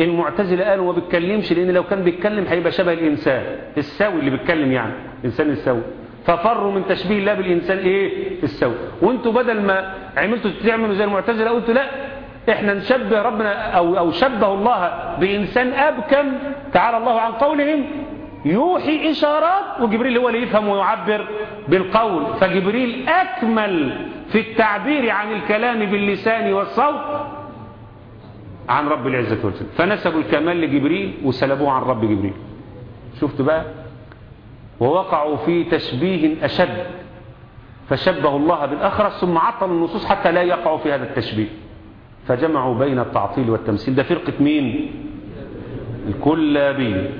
المعتزلة قالوا ما بيتكلمش لأن لو كان بيتكلم هيبقى شبه الإنسان. السوي اللي بيتكلم يعني الإنسان السوي. ففروا من تشبيه الله بالإنسان إيه؟ السوي. وأنتوا بدل ما عملتوا تعملوا زي المعتزلة قلتوا لأ إحنا نشبه ربنا أو, أو شبه الله بإنسان أبكم تعالى الله عن قولهم يوحي إشارات وجبريل هو اللي يفهم ويعبر بالقول. فجبريل أكمل في التعبير عن الكلام باللسان والصوت عن رب العزة والجلال. فنسبوا الكمال لجبريل وسلبوه عن رب جبريل. شفت بقى؟ ووقعوا في تشبيه أشد. فشبهوا الله بالأخرس ثم عطلوا النصوص حتى لا يقعوا في هذا التشبيه. فجمعوا بين التعطيل والتمثيل. ده فرقة مين؟ الكلابين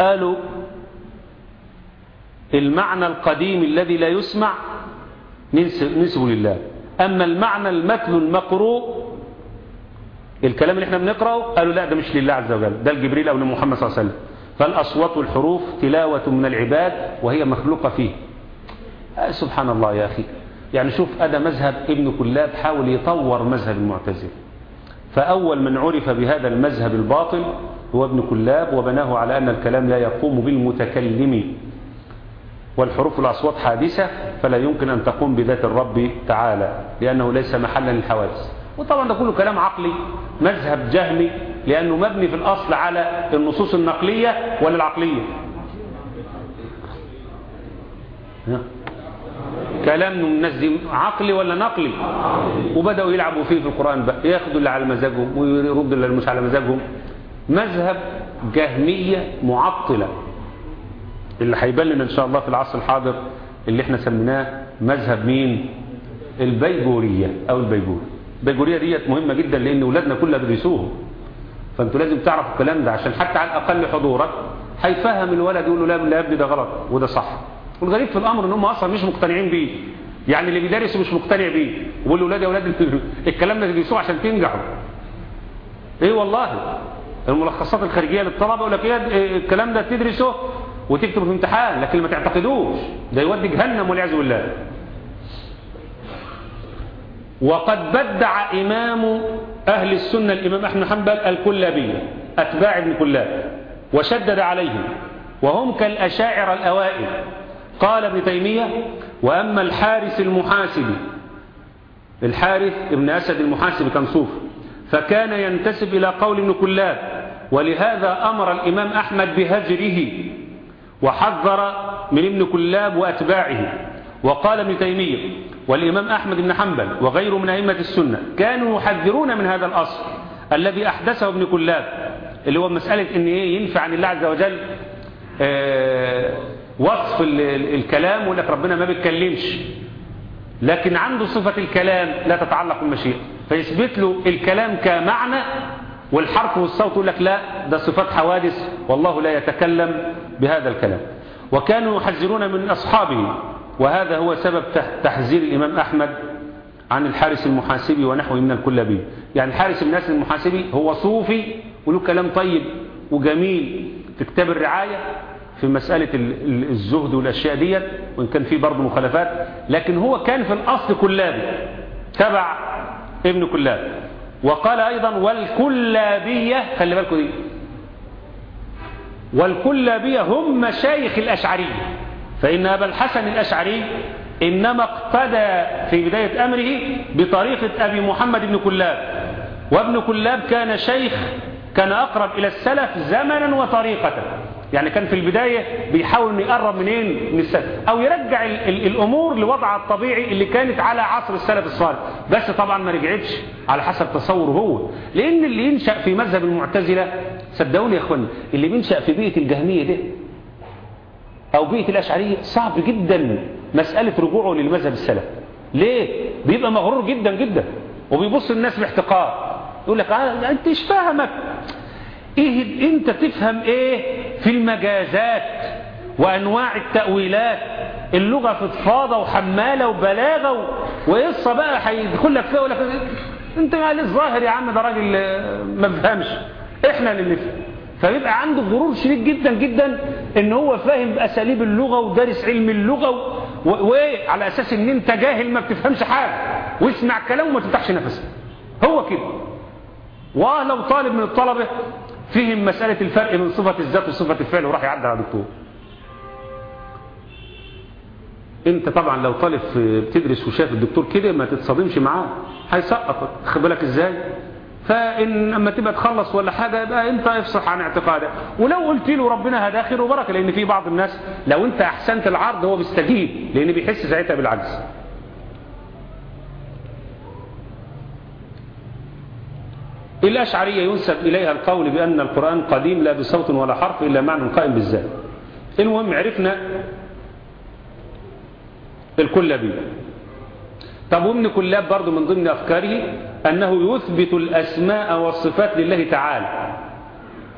قالوا المعنى القديم الذي لا يسمع نسبه لله. أما المعنى المتل المقروء الكلام اللي إحنا بنقرأه قالوا لا ده مش لله عز وجل ده الجبريل أو لمحمد صلى الله عليه وسلم. فالأصوات والحروف تلاوة من العباد وهي مخلوقة فيه. آه سبحان الله يا أخي. يعني شوف هذا مذهب ابن كلاب حاول يطور مذهب المعتزلة. فأول من عرف بهذا المذهب الباطل هو ابن كلاب وبناه على أن الكلام لا يقوم بالمتكلم. والحروف الأصوات حادثة فلا يمكن أن تقوم بذات الرب تعالى لأنه ليس محلا للحوادث. وطبعا ده كله كلام عقلي مذهب جهمي لأنه مبني في الأصل على النصوص النقلية ولا العقلية كلام الناس دي عقلي ولا نقلي؟ وبدأوا يلعبوا فيه في القرآن بقى ياخدوا اللي على مزاجهم ويردوا اللي مش على مزاجهم. مذهب جهمية معطلة. اللي هيبان لنا إن شاء الله في العصر الحاضر اللي إحنا سميناه مذهب مين؟ البيجورية أو البيجوري البيجورية ديت مهمة جدا لأن أولادنا كلها بيدرسوها فأنتوا لازم تعرفوا الكلام ده عشان حتى على الأقل حضورك هيفهم الولد يقول له لا يا ابني ده غلط وده صح. والغريب في الأمر إن هم أصلا مش مقتنعين بيه. يعني اللي بيدرسوا مش مقتنع بيه. وبيقول له ولاد يا ولاد الكلام ده تدرسوه عشان تنجحوا. إيه والله؟ الملخصات الخارجية للطلبة يقول لك إيه الكلام ده تدرسه وتكتبه في امتحان لكن ما تعتقدوش. ده يودي جهنم والعياذ بالله. وقد بدع إمام أهل السنة الإمام أحمد حنبل الكلابية أتباع ابن كلاب وشدد عليهم وهم كالأشاعر الأوائل. قال ابن تيمية وأما الحارث المحاسبي الحارث ابن أسد المحاسبي كان صوفي فكان ينتسب إلى قول ابن كلاب ولهذا أمر الإمام أحمد بهجره وحذر من ابن كلاب وأتباعه. وقال ابن تيمية والإمام أحمد بن حنبل وغيره من أئمة السنة كانوا يحذرون من هذا الأصل الذي أحدثه ابن كلاب اللي هو مسألة إن إيه ينفع عن الله عز وجل آه وصف الكلام ويقول لك ربنا ما بيتكلمش. لكن عنده صفة الكلام لا تتعلق بالمشيئة. فيثبت له الكلام كمعنى والحرف والصوت يقول لك لا ده صفات حوادث والله لا يتكلم بهذا الكلام. وكانوا يحذرون من أصحابه. وهذا هو سبب تحذير الإمام أحمد عن الحارس المحاسبي ونحوه من الكلابي يعني الحارس الناس المحاسبي هو صوفي وله كلام طيب وجميل. في كتاب الرعاية في مسألة الزهد والأشياء ديت وإن كان في برضه مخالفات. لكن هو كان في الأصل كلابي تبع ابن كلاب. وقال أيضا والكلابية خلي بالكم دي. والكلابية هم مشايخ الأشعرية. فإن أبا الحسن الأشعري إنما اقتدى في بداية أمره بطريقة أبي محمد بن كلاب. وابن كلاب كان شيخ كان أقرب إلى السلف زمنا وطريقة. يعني كان في البداية بيحاول أن يقرب منين؟ من السلف. أو يرجع ال ال الأمور لوضعها الطبيعي اللي كانت على عصر السلف الصالح. بس طبعا ما رجعتش على حسب تصوره هو. لأن اللي ينشأ في مذهب المعتزلة صدقوني يا أخواني اللي بينشأ في بيئة الجهمية ده أو بيئة الأشعرية صعب جدا. مسألة رجوعه للمذهب السلف. ليه؟ بيبقى مغرور جدا جدا. وبيبص الناس باحتقار. يقول لك آه أنت إيش فاهمك؟ إيه أنت تفهم إيه في المجازات وأنواع التأويلات؟ اللغة فضفاضة وحمالة وبلاغة وقصة بقى هيدخل لك فيها يقول لك يعني الظاهر يا عم ده راجل ما بفهمش إحنا اللي نفهم. فبيبقى عنده غرور شديد جدا جدا إن هو فاهم بأساليب اللغة ودارس علم اللغة وعلى أساس إن أنت جاهل ما بتفهمش حاجة واسمع كلام وما تفتحش نفسك. هو كده. واه لو طالب من الطلبة فهم مسألة الفرق بين صفة الذات وصفة الفعل وراح يعدل على الدكتور. أنت طبعا لو طالب بتدرس وشاف الدكتور كده ما تتصادمش معاه. هيسقطك. خد بالك إزاي؟ فإن أما تبقى تخلص ولا حاجة يبقى أنت افصح عن اعتقادك. ولو قلت له ربنا هذا خير وبركة لأن في بعض الناس لو أنت أحسنت العرض هو بيستجيب لأن بيحس ساعتها بالعجز. الأشعرية ينسب إليها القول بأن القرآن قديم لا بصوت ولا حرف إلا معنى قائم بالذات. المهم عرفنا الكلابي. طب وابن كلاب برضو من ضمن أفكاره؟ أنه يثبت الأسماء والصفات لله تعالى.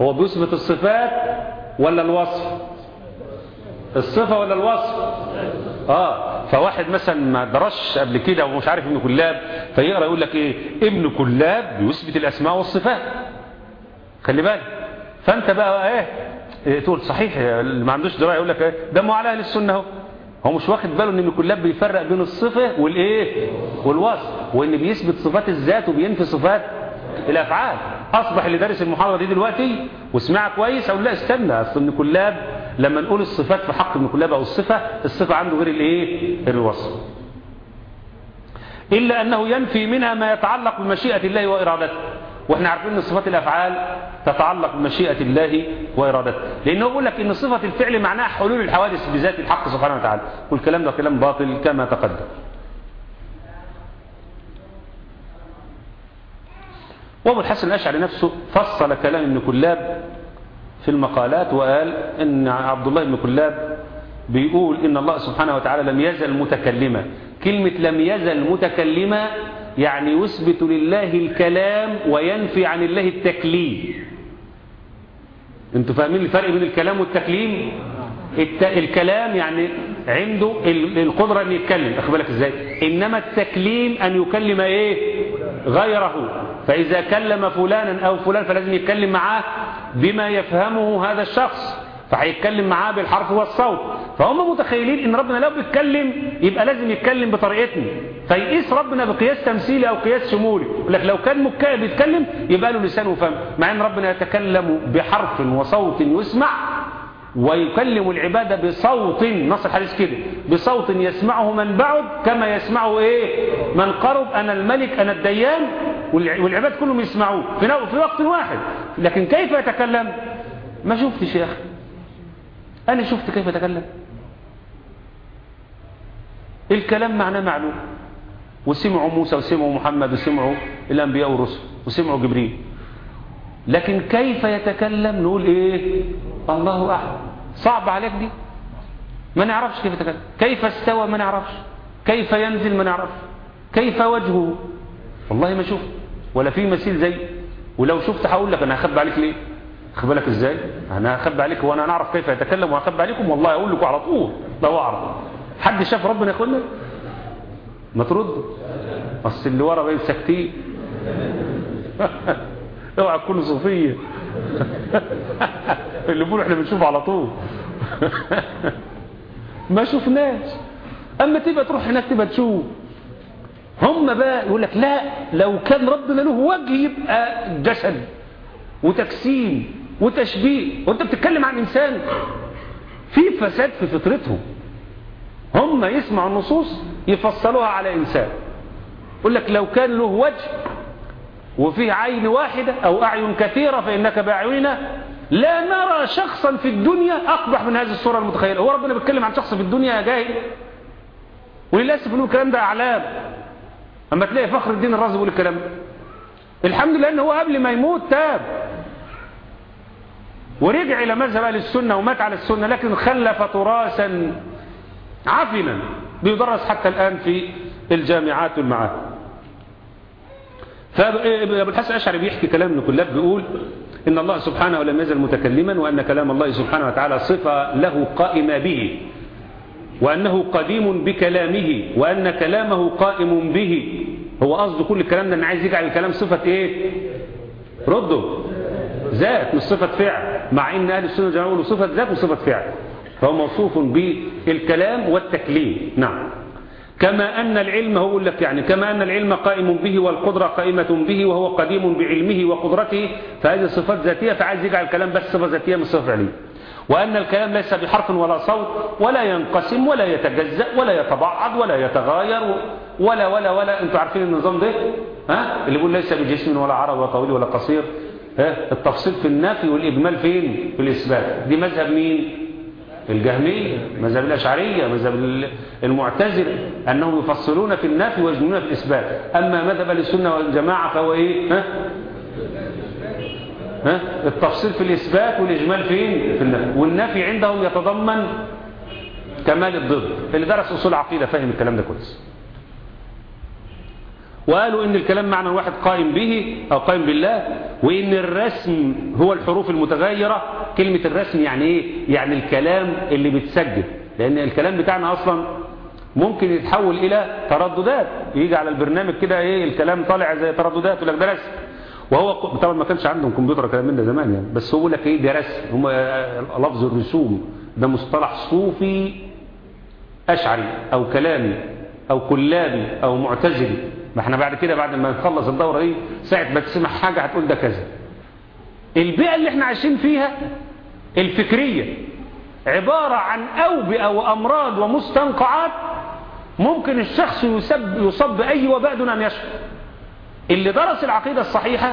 هو بيثبت الصفات ولا الوصف؟ الصفة ولا الوصف؟ آه فواحد مثلا ما درش قبل كده ومش عارف ابن كلاب فيقرأ يقول لك إيه؟ ابن كلاب بيثبت الأسماء والصفات. خلي بالك. فأنت بقى إيه, إيه تقول صحيح اللي ما عندوش دراية يقول لك إيه؟ ده مو على أهل السنة أهو. هو مش واخد باله إن ابن كلاب بيفرق بين الصفه والإيه؟ والوصف وإن بيثبت صفات الذات وبينفي صفات الأفعال. أصبح اللي دارس المحاضرة دي دلوقتي وسمعها كويس أو لا استنى أصل ابن كلاب لما نقول الصفات في حق ابن كلاب أو الصفة الصفة عنده غير الإيه؟ غير الوصف. إلا أنه ينفي منها ما يتعلق بمشيئة الله وإرادته. وإحنا عارفين إن صفات الأفعال تتعلق بمشيئة الله وإرادته. لأنه بيقول لك إن صفة الفعل معناها حلول الحوادث بذات الحق سبحانه وتعالى. والكلام ده كلام باطل كما تقدم. وابو الحسن الأشعري نفسه فصل كلام ابن كلاب في المقالات وقال إن عبد الله بن كلاب بيقول إن الله سبحانه وتعالى لم يزل متكلما. كلمة لم يزل متكلما يعني يثبت لله الكلام وينفي عن الله التكليم. أنتوا فاهمين الفرق بين الكلام والتكليم؟ الت... الكلام يعني عنده ال... القدرة إن يتكلم. اخد بالك إزاي؟ إنما التكليم أن يكلم إيه؟ غيره. فإذا كلم فلانا أو فلان فلازم يتكلم معاه بما يفهمه هذا الشخص. فهيتكلم معاه بالحرف والصوت. فهم متخيلين إن ربنا لو بيتكلم يبقى لازم يتكلم بطريقتنا. فيقيس ربنا بقياس تمثيلي أو قياس شمولي. يقول لك لو كان مكا بيتكلم يبقى له لسان وفم. مع إن ربنا يتكلم بحرف وصوت يسمع. ويكلم العبادة بصوت نص الحديث كده. بصوت يسمعه من بعد كما يسمعه إيه؟ من قرب. أنا الملك أنا الديان. والعباد كلهم يسمعوه في وقت واحد. لكن كيف يتكلم؟ ما شفتش يا أخي. أنا شفت كيف تكلم. الكلام معناه معلوم. وسمعوا موسى وسمعوا محمد وسمعوا الأنبياء والرسل وسمعوا جبريل. لكن كيف يتكلم؟ نقول إيه؟ الله أعلم صعب عليك دي؟ ما نعرفش كيف يتكلم. كيف استوى؟ ما نعرفش. كيف ينزل؟ ما نعرفش. كيف وجهه؟ والله ما شفت. ولا في مثيل زي. ولو شفت هقول لك أنا هخبي عليك ليه؟ خد بالك إزاي؟ أنا هخبي عليك وأنا نعرف كيف يتكلم وهخبي عليكم والله أقول لكم على طول. لو اعرف حد شاف ربنا يا اخوانا ما تردوا أصل اللي ورا باين ساكتين اوعى تكونوا صوفية. اللي بيقولوا إحنا بنشوف على طول. ما شفناش. أما تبقى تروح هناك تبقى تشوف. هم بقى يقول لك لا لو كان ربنا له وجه يبقى جسد وتجسيم وتشبيه. وانت بتتكلم عن إنسان في فساد في فطرتهم هم يسمعوا النصوص يفصلوها على إنسان. يقول لك لو كان له وجه وفيه عين واحدة أو أعين كثيرة فإنك باعيننا لا نرى شخصا في الدنيا أقبح من هذه الصورة المتخيلة. هو ربنا بيتكلم عن شخص في الدنيا يا جاهل؟ وللأسف انه الكلام ده أعلام. أما تلاقي فخر الدين الرازي يقول الكلام ده. الحمد لله ان هو قبل ما يموت تاب. ورجع إلى مذهب أهل السنة ومات على السنة لكن خلف تراثا عفنا بيدرس حتى الآن في الجامعات والمعاهد فأبو الحسن الأشعري بيحكي كلام ابن كلاب بيقول إن الله سبحانه لم يزل متكلما وأن كلام الله سبحانه وتعالى صفة له قائمة به وأنه قديم بكلامه وأن كلامه قائم به. هو قصده كل الكلام ده أن عايز يجعل الكلام صفة إيه؟ ردوا ذات مش صفة فعل مع إن أهل السنة والجماعه يقولوا صفة ذات وصفه فعل. فهو موصوف بالكلام والتكليم. نعم. كما أن العلم هو لك يعني كما أن العلم قائم به والقدرة قائمة به وهو قديم بعلمه وقدرته فهذه صفات ذاتية فعايز يجعل الكلام بس صفة ذاتية من صفة فعلية. وأن الكلام ليس بحرف ولا صوت ولا ينقسم ولا يتجزأ ولا يتبعض ولا يتغاير ولا ولا ولا. أنتوا عارفين النظام ده؟ ها؟ اللي بيقول ليس بجسم ولا عرض ولا طويل ولا قصير. ها؟ التفصيل في النفي والإجمال فين؟ في الإثبات. دي مذهب مين؟ الجهمية. مذهب الأشعرية مذهب المعتزلة أنهم يفصلون في النفي ويجملون في الإثبات. أما مذهب السنة والجماعة فهو إيه؟ ها؟ ها؟ التفصيل في الإثبات والإجمال فين؟ في النفي. والنفي عندهم يتضمن كمال الضد. اللي درس أصول عقيدة فهم الكلام ده كويس. وقالوا إن الكلام معنى واحد قائم به أو قائم بالله وإن الرسم هو الحروف المتغيرة. كلمة الرسم يعني إيه؟ يعني الكلام اللي بتسجل لأن الكلام بتاعنا أصلا ممكن يتحول إلى ترددات. يجي على البرنامج كده إيه؟ الكلام طالع زي ترددات يقول لك ده رسم. وهو طبعا ما كانش عندهم كمبيوتر كلام من ده زمان يعني. بس هو لك إيه؟ ده رسم. هم لفظ الرسوم. ده مصطلح صوفي أشعري أو كلامي أو كلابي أو معتزلي. ما إحنا بعد كده بعد ما نخلص الدورة دي ساعة ما تسمع حاجة هتقول ده كذا. البيئة اللي إحنا عايشين فيها الفكرية عبارة عن أوبئة وأمراض ومستنقعات ممكن الشخص يصب يصب باي وباء دون أن يشعر. اللي درس العقيدة الصحيحة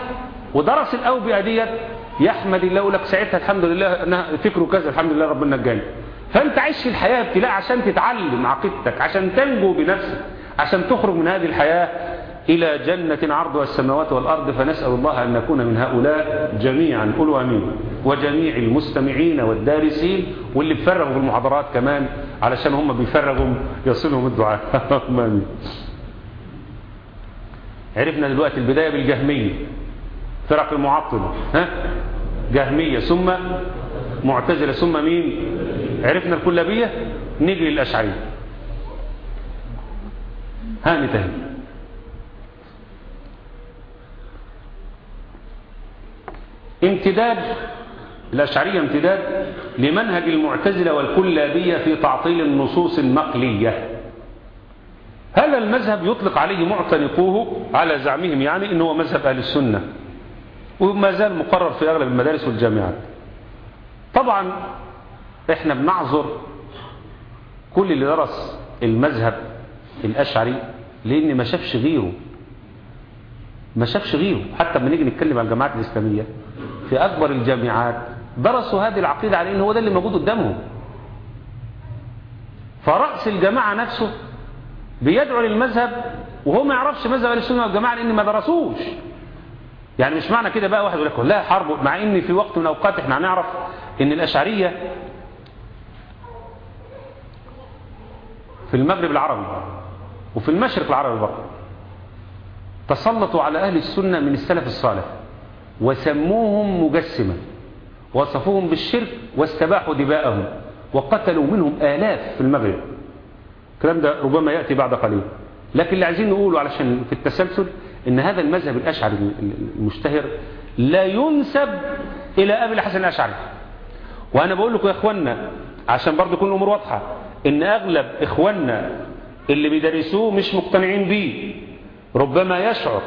ودرس الأوبئة ديت يحمد الله لك ساعتها الحمد لله أنها فكره كذا الحمد لله ربنا نجاني فأنت عايش في الحياة ابتلاء عشان تتعلم عقيدتك عشان تنجو بنفسك عشان تخرج من هذه الحياة إلى جنة عرضها السماوات والأرض فنسأل الله أن نكون من هؤلاء جميعا. قولوا أمين. وجميع المستمعين والدارسين واللي بيفرغوا في المحاضرات كمان علشان هم بيفرغوا يصلهم الدعاء. آمين. عرفنا دلوقتي البداية بالجهمية. فرق المعطلة ها؟ جهمية ثم معتزلة ثم مين؟ عرفنا الكلابية؟ نيجي للأشعرية ها نتهي امتداد الأشعرية امتداد لمنهج المعتزلة والكلابية في تعطيل النصوص المقلية. هذا المذهب يطلق عليه معتنقوه على زعمهم يعني إنه هو مذهب أهل السنة وما زال مقرر في أغلب المدارس والجامعات. طبعا إحنا بنعذر كل اللي درس المذهب الأشعري لأن ما شافش غيره ما شافش غيره. حتى لما نيجي نتكلم عن الجامعات الإسلامية في أكبر الجامعات درسوا هذه العقيدة على ان هو ده اللي موجود قدامهم فرأس الجماعة نفسه بيدعو للمذهب وهو ما يعرفش مذهب أهل السنة والجماعة لأن ما درسوش. يعني مش معنى كده بقى واحد يقول لك لا حرب مع ان في وقت من الأوقات إحنا هنعرف إن الأشعرية في المغرب العربي وفي المشرق العربي برضه تسلطوا على أهل السنة من السلف الصالح. وسموهم مجسمه وصفوهم بالشرك واستباحوا دماءهم وقتلوا منهم آلاف في المغرب. الكلام ده ربما يأتي بعد قليل. لكن اللي عايزين نقوله علشان في التسلسل إن هذا المذهب الأشعري المشتهر لا ينسب إلى أبي الحسن الأشعري. وأنا بقول لكم يا إخوانا عشان برضو كل الأمور واضحة إن أغلب إخواننا اللي بيدرسوه مش مقتنعين بيه ربما يشعر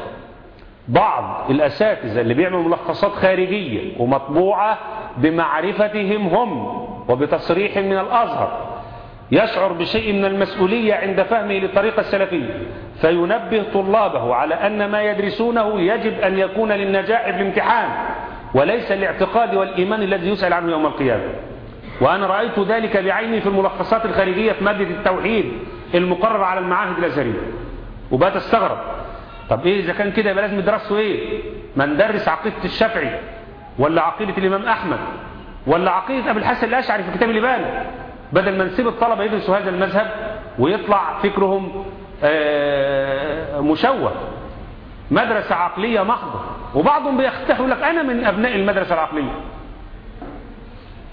بعض الأساتذة اللي بيعملوا ملخصات خارجية ومطبوعة بمعرفتهم هم وبتصريح من الأزهر يشعر بشيء من المسؤولية عند فهمه للطريقة السلفية فينبه طلابه على أن ما يدرسونه يجب أن يكون للنجاح في الامتحان وليس الاعتقاد والإيمان الذي يسأل عنه يوم القيامة. وأنا رأيت ذلك بعيني في الملخصات الخارجية في مادة التوحيد المقررة على المعاهد الأزهرية. وبقيت أستغرب. طب إيه إذا كان كده يبقى لازم يدرسوا إيه؟ ما ندرس عقيدة الشافعي ولا عقيدة الإمام أحمد ولا عقيدة أبي الحسن الأشعري في كتاب الإبانة بدل ما نسيب الطلبة يدرسوا هذا المذهب ويطلع فكرهم مشوه. مدرسة عقلية محضة وبعضهم بيختفوا لك أنا من أبناء المدرسة العقلية.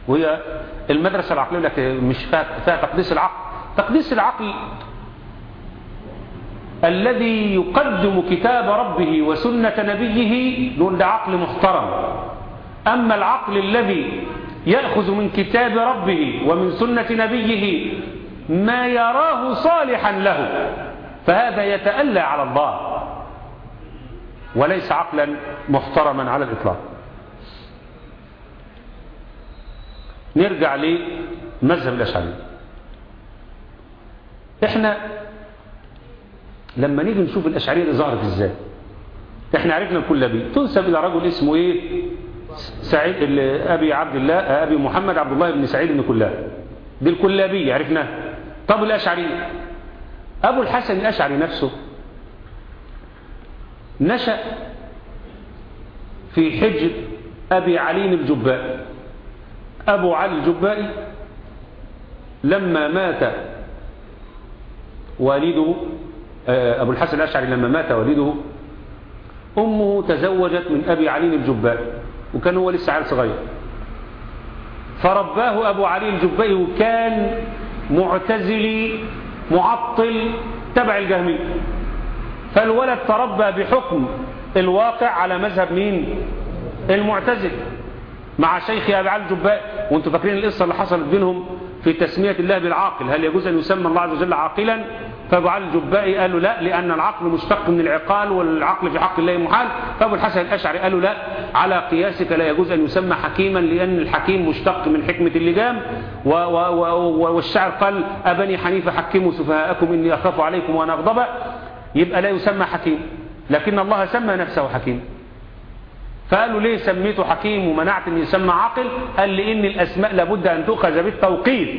وهي المدرسة العقلية لك مش فيها تقديس العقل. تقديس العقل الذي يقدم كتاب ربه وسنة نبيه نقول ده عقل محترم. أما العقل الذي يأخذ من كتاب ربه ومن سنة نبيه ما يراه صالحا له فهذا يتألى على الله. وليس عقلا محترما على الإطلاق. نرجع لمذهب الأشعري. إحنا لما نيجي نشوف الأشعرية ظهرت إزاي؟ إحنا عرفنا الكلابي تنسب إلى رجل اسمه إيه؟ سعيد أبي عبد الله أبي محمد عبد الله بن سعيد بن كلاب. دي الكلابية عرفناها طب الأشعري أبو الحسن الأشعري نفسه نشأ في حجر أبي علي الجبائي. أبو علي الجبائي لما مات والده أبو الحسن الأشعري لما مات والده أمه تزوجت من أبي علي الجبائي وكان هو لسه عيل صغير. فرباه أبو علي الجبائي وكان معتزلي معطل تبع الجهمي فالولد تربى بحكم الواقع على مذهب مين؟ المعتزل مع شيخ أبي علي الجبائي. وأنتم فاكرين القصة اللي حصلت بينهم؟ في تسمية الله بالعاقل. هل يجوز أن يسمى الله عز وجل عاقلا؟ فابو علي الجبائي قالوا لا لأن العقل مشتق من العقال والعقل في حق الله محال. فابو الحسن الأشعري قالوا لا على قياسك لا يجوز أن يسمى حكيما لأن الحكيم مشتق من حكمة اللجام. و و و والشعر قال أبني حنيفة حكموا سفهاءكم إني أخاف عليكم وأنا أغضب. يبقى لا يسمى حكيم لكن الله سمى نفسه حكيم. فقالوا ليه سميته حكيم ومنعت أن يسمى عاقل؟ قال لأن الأسماء لابد أن تؤخذ بالتوقيت.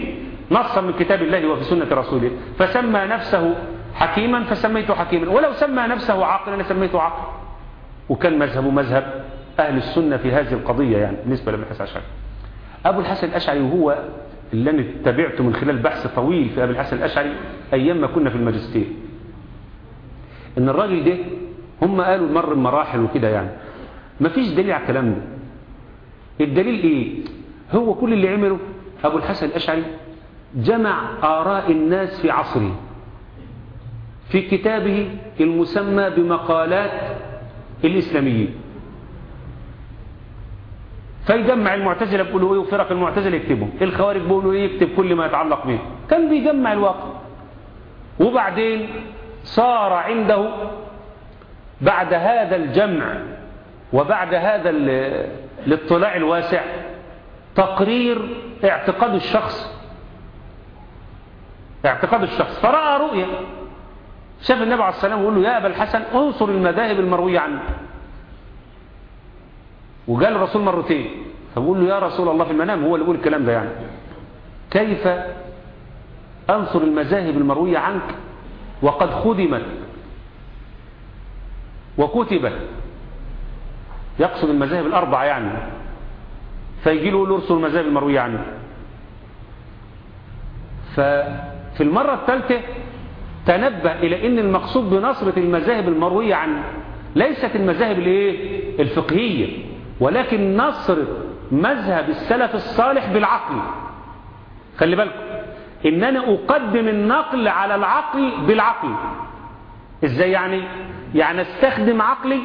نصا من كتاب الله وفي سنة رسوله. فسمى نفسه حكيما فسميته حكيما. ولو سمى نفسه عاقلا لسميته عاقل. وكان مذهبه مذهب أهل السنة في هذه القضية يعني بالنسبة الحسن الأشعري. أبو الحسن الأشعري وهو اللي أنا تابعته من خلال بحث طويل في أبي الحسن الأشعري أيام ما كنا في الماجستير. إن الراجل ده هم قالوا مر مراحل وكده يعني. ما فيش دليل على الكلام ده. الدليل إيه؟ هو كل اللي عمله أبو الحسن الأشعري جمع آراء الناس في عصره في كتابه المسمى بمقالات الإسلاميين. فيجمع المعتزلة بيقولوا إيه؟ وفرق المعتزلة يكتبهم. الخوارج بيقولوا إيه؟ يكتب كل ما يتعلق به. كان بيجمع الواقع. وبعدين صار عنده بعد هذا الجمع وبعد هذا الاطلاع الواسع تقرير اعتقاد الشخص. اعتقاد الشخص. فرأى رؤية. شاف النبي عليه السلام ويقول له يا أبا الحسن انصر المذاهب المروية عنك. وقال الرسول مرتين. فبقول له يا رسول الله في المنام. هو اللي يقول الكلام ده يعني. كيف أنصر المذاهب المروية عنك؟ وقد خدمت وكتبت يقصد المذاهب الأربعة يعني. فيجي له يقول ارسل المذاهب المروية عنك ففي المرة الثالثة تنبه إلى أن المقصود بنصرة المذاهب المروية عنه ليست المذاهب الإيه؟ الفقهية. ولكن نصر مذهب السلف الصالح بالعقل. خلي بالكم. ان أنا أقدم النقل على العقل بالعقل. إزاي يعني؟ يعني أستخدم عقلي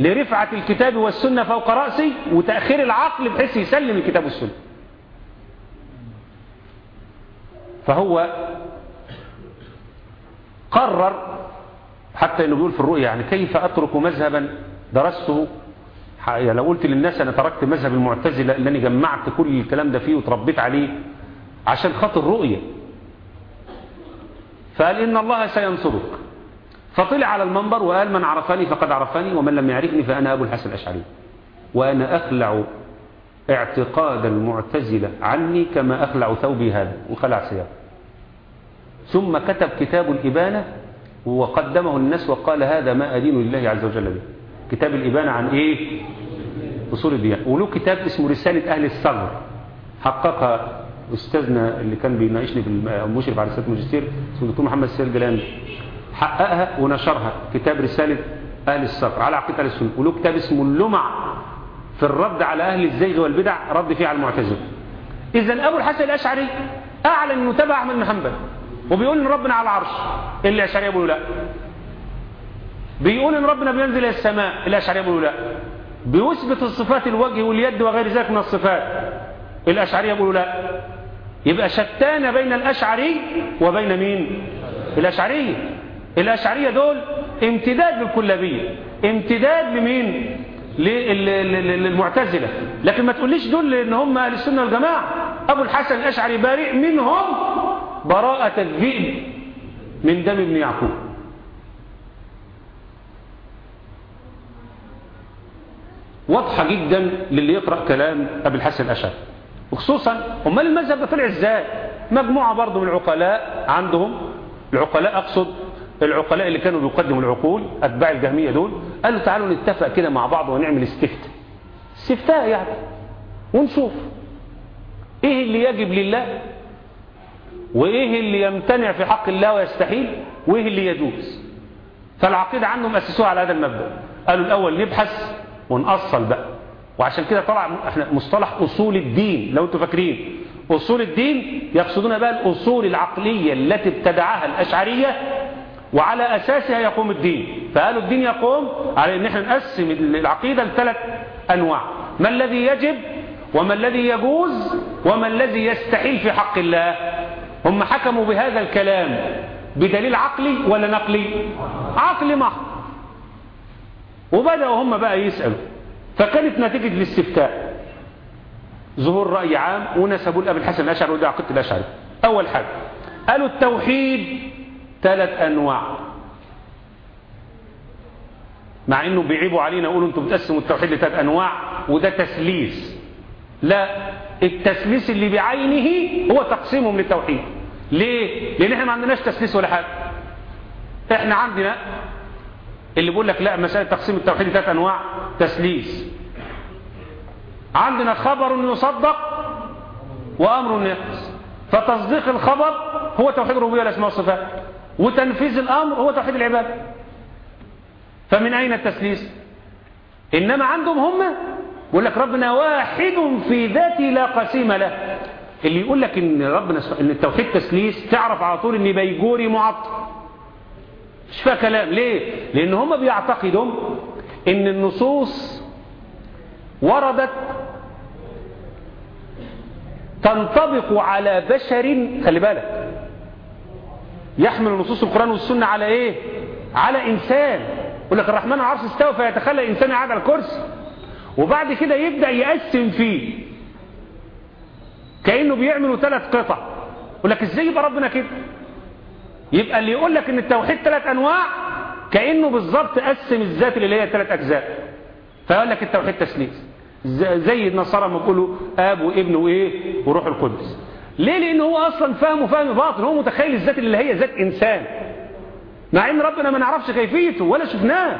لرفعة الكتاب والسنة فوق رأسي وتأخير العقل بحيث يسلم الكتاب والسنة. فهو قرر حتى إنه بيقول في الرؤيا يعني كيف أترك مذهبا درسته؟ يعني لو قلت للناس أنا تركت مذهب المعتزلة اللي أنا جمعت كل الكلام ده فيه وتربيت عليه عشان خاطر رؤية. فقال إن الله سينصرك. فطلع على المنبر وقال من عرفني فقد عرفني ومن لم يعرفني فأنا أبو الحسن الأشعري. وأنا أخلع اعتقاد المعتزلة عني كما أخلع ثوبي هذا وخلع ثيابه. ثم كتب كتاب الإبانة وقدمه الناس وقال هذا ما أدين لله عز وجل به. كتاب الإبانة عن إيه؟ أصول الديانة. وله كتاب اسمه رسالة أهل الثغر. حققها أستاذنا اللي كان بيناقشني في المشرف على رسالة الماجستير اسمه الدكتور محمد السيد الجلاني حققها ونشرها. كتاب رسالة أهل الثغر على عقيدة أهل السنة. وله كتاب اسمه اللمع في الرد على أهل الزيغ والبدع رد فيه على المعتزلة. إذا أبو الحسن الأشعري أعلن أنه تبع أحمد بن حنبل. وبيقول إن ربنا على العرش. اللي الاشعريه بيقولوا لا؟ بيقول إن ربنا بينزل إلى السماء. الاشعريه بيقولوا لا؟ بيثبت الصفات الوجه واليد وغير ذلك من الصفات. الاشعريه بيقولوا لا؟ يبقى شتان بين الأشعري وبين مين؟ الأشعرية الأشعرية دول امتداد للكلابية. امتداد لمين؟ للمعتزلة. لكن ما تقوليش دول إن هم أهل السنة والجماعة. أبو الحسن الأشعري بارئ منهم براءة الذئب من دم ابن يعقوب. واضحة جدا للي يقرأ كلام ابي الحسن الأشعري. وخصوصا أمال المذهب طلع إزاي؟ مجموعة برضه من العقلاء عندهم. العقلاء أقصد العقلاء اللي كانوا بيقدموا العقول أتباع الجهمية دول قالوا تعالوا نتفق كده مع بعض ونعمل استفتاء. استفتاء يعني ونشوف. إيه اللي يجب لله؟ وإيه اللي يمتنع في حق الله ويستحيل؟ وإيه اللي يجوز؟ فالعقيدة عندهم أسسوها على هذا المبدأ. قالوا الأول نبحث ونأصل بقى. وعشان كده طلع إحنا مصطلح أصول الدين لو أنتم فاكرين. أصول الدين يقصدون بقى الأصول العقلية التي ابتدعها الأشعرية وعلى أساسها يقوم الدين. فقالوا الدين يقوم على أن إحنا نقسم العقيدة لثلاث أنواع. ما الذي يجب وما الذي يجوز وما الذي يستحيل في حق الله. هم حكموا بهذا الكلام بدليل عقلي ولا نقلي؟ عقلي محض وبدأوا هم بقى يسألوا. فكانت نتيجة الاستفتاء. ظهور رأي عام ونسبوا لأبي الحسن الأشعري ودي عقيدة الأشعري. أول حاجة قالوا التوحيد ثلاث أنواع. مع إنه بيعيبوا علينا يقولوا أنتم بتقسموا التوحيد لثلاث أنواع وده تسليس. لا التسليس اللي بعينه هو تقسيمهم للتوحيد. ليه؟ لأن إحنا ما عندناش تسليس ولا حاجة. إحنا عندنا اللي بيقول لك لا مسألة تقسيم التوحيد لثلاث أنواع تسليس. عندنا خبر يصدق وأمر يحدث فتصديق الخبر هو توحيد الربوبية والاسماء والصفات وتنفيذ الأمر هو توحيد العباده فمن أين التسليس؟ إنما عندهم هم يقول لك ربنا واحد في ذاته لا قسيم له. اللي يقول لك إن ربنا إن التوحيد تسليس تعرف على طول إن بيجوري معطل. مش فيها كلام. ليه؟ لأن هم بيعتقدوا إن النصوص وردت تنطبق على بشر خلي بالك يحمل نصوص القرآن والسنة على إيه؟ على إنسان. يقول لك الرحمن العرش استوى فيتخلى الانسان قاعد على الكرسي. وبعد كده يبدأ يقسم فيه. كأنه بيعملوا ثلاث قطع. يقول لك إزاي يبقى ربنا كده؟ يبقى اللي يقول لك إن التوحيد ثلاث أنواع كأنه بالظبط قسم الذات اللي هي ثلاث أجزاء. فيقول لك التوحيد تسليس. زي النصارى ما بيقولوا آب وابن وإيه؟ وروح القدس. ليه؟ لأن هو أصلا فاهمه فهم باطل هو متخيل الذات اللي هي ذات إنسان. مع إن ربنا ما نعرفش كيفيته ولا شفناه.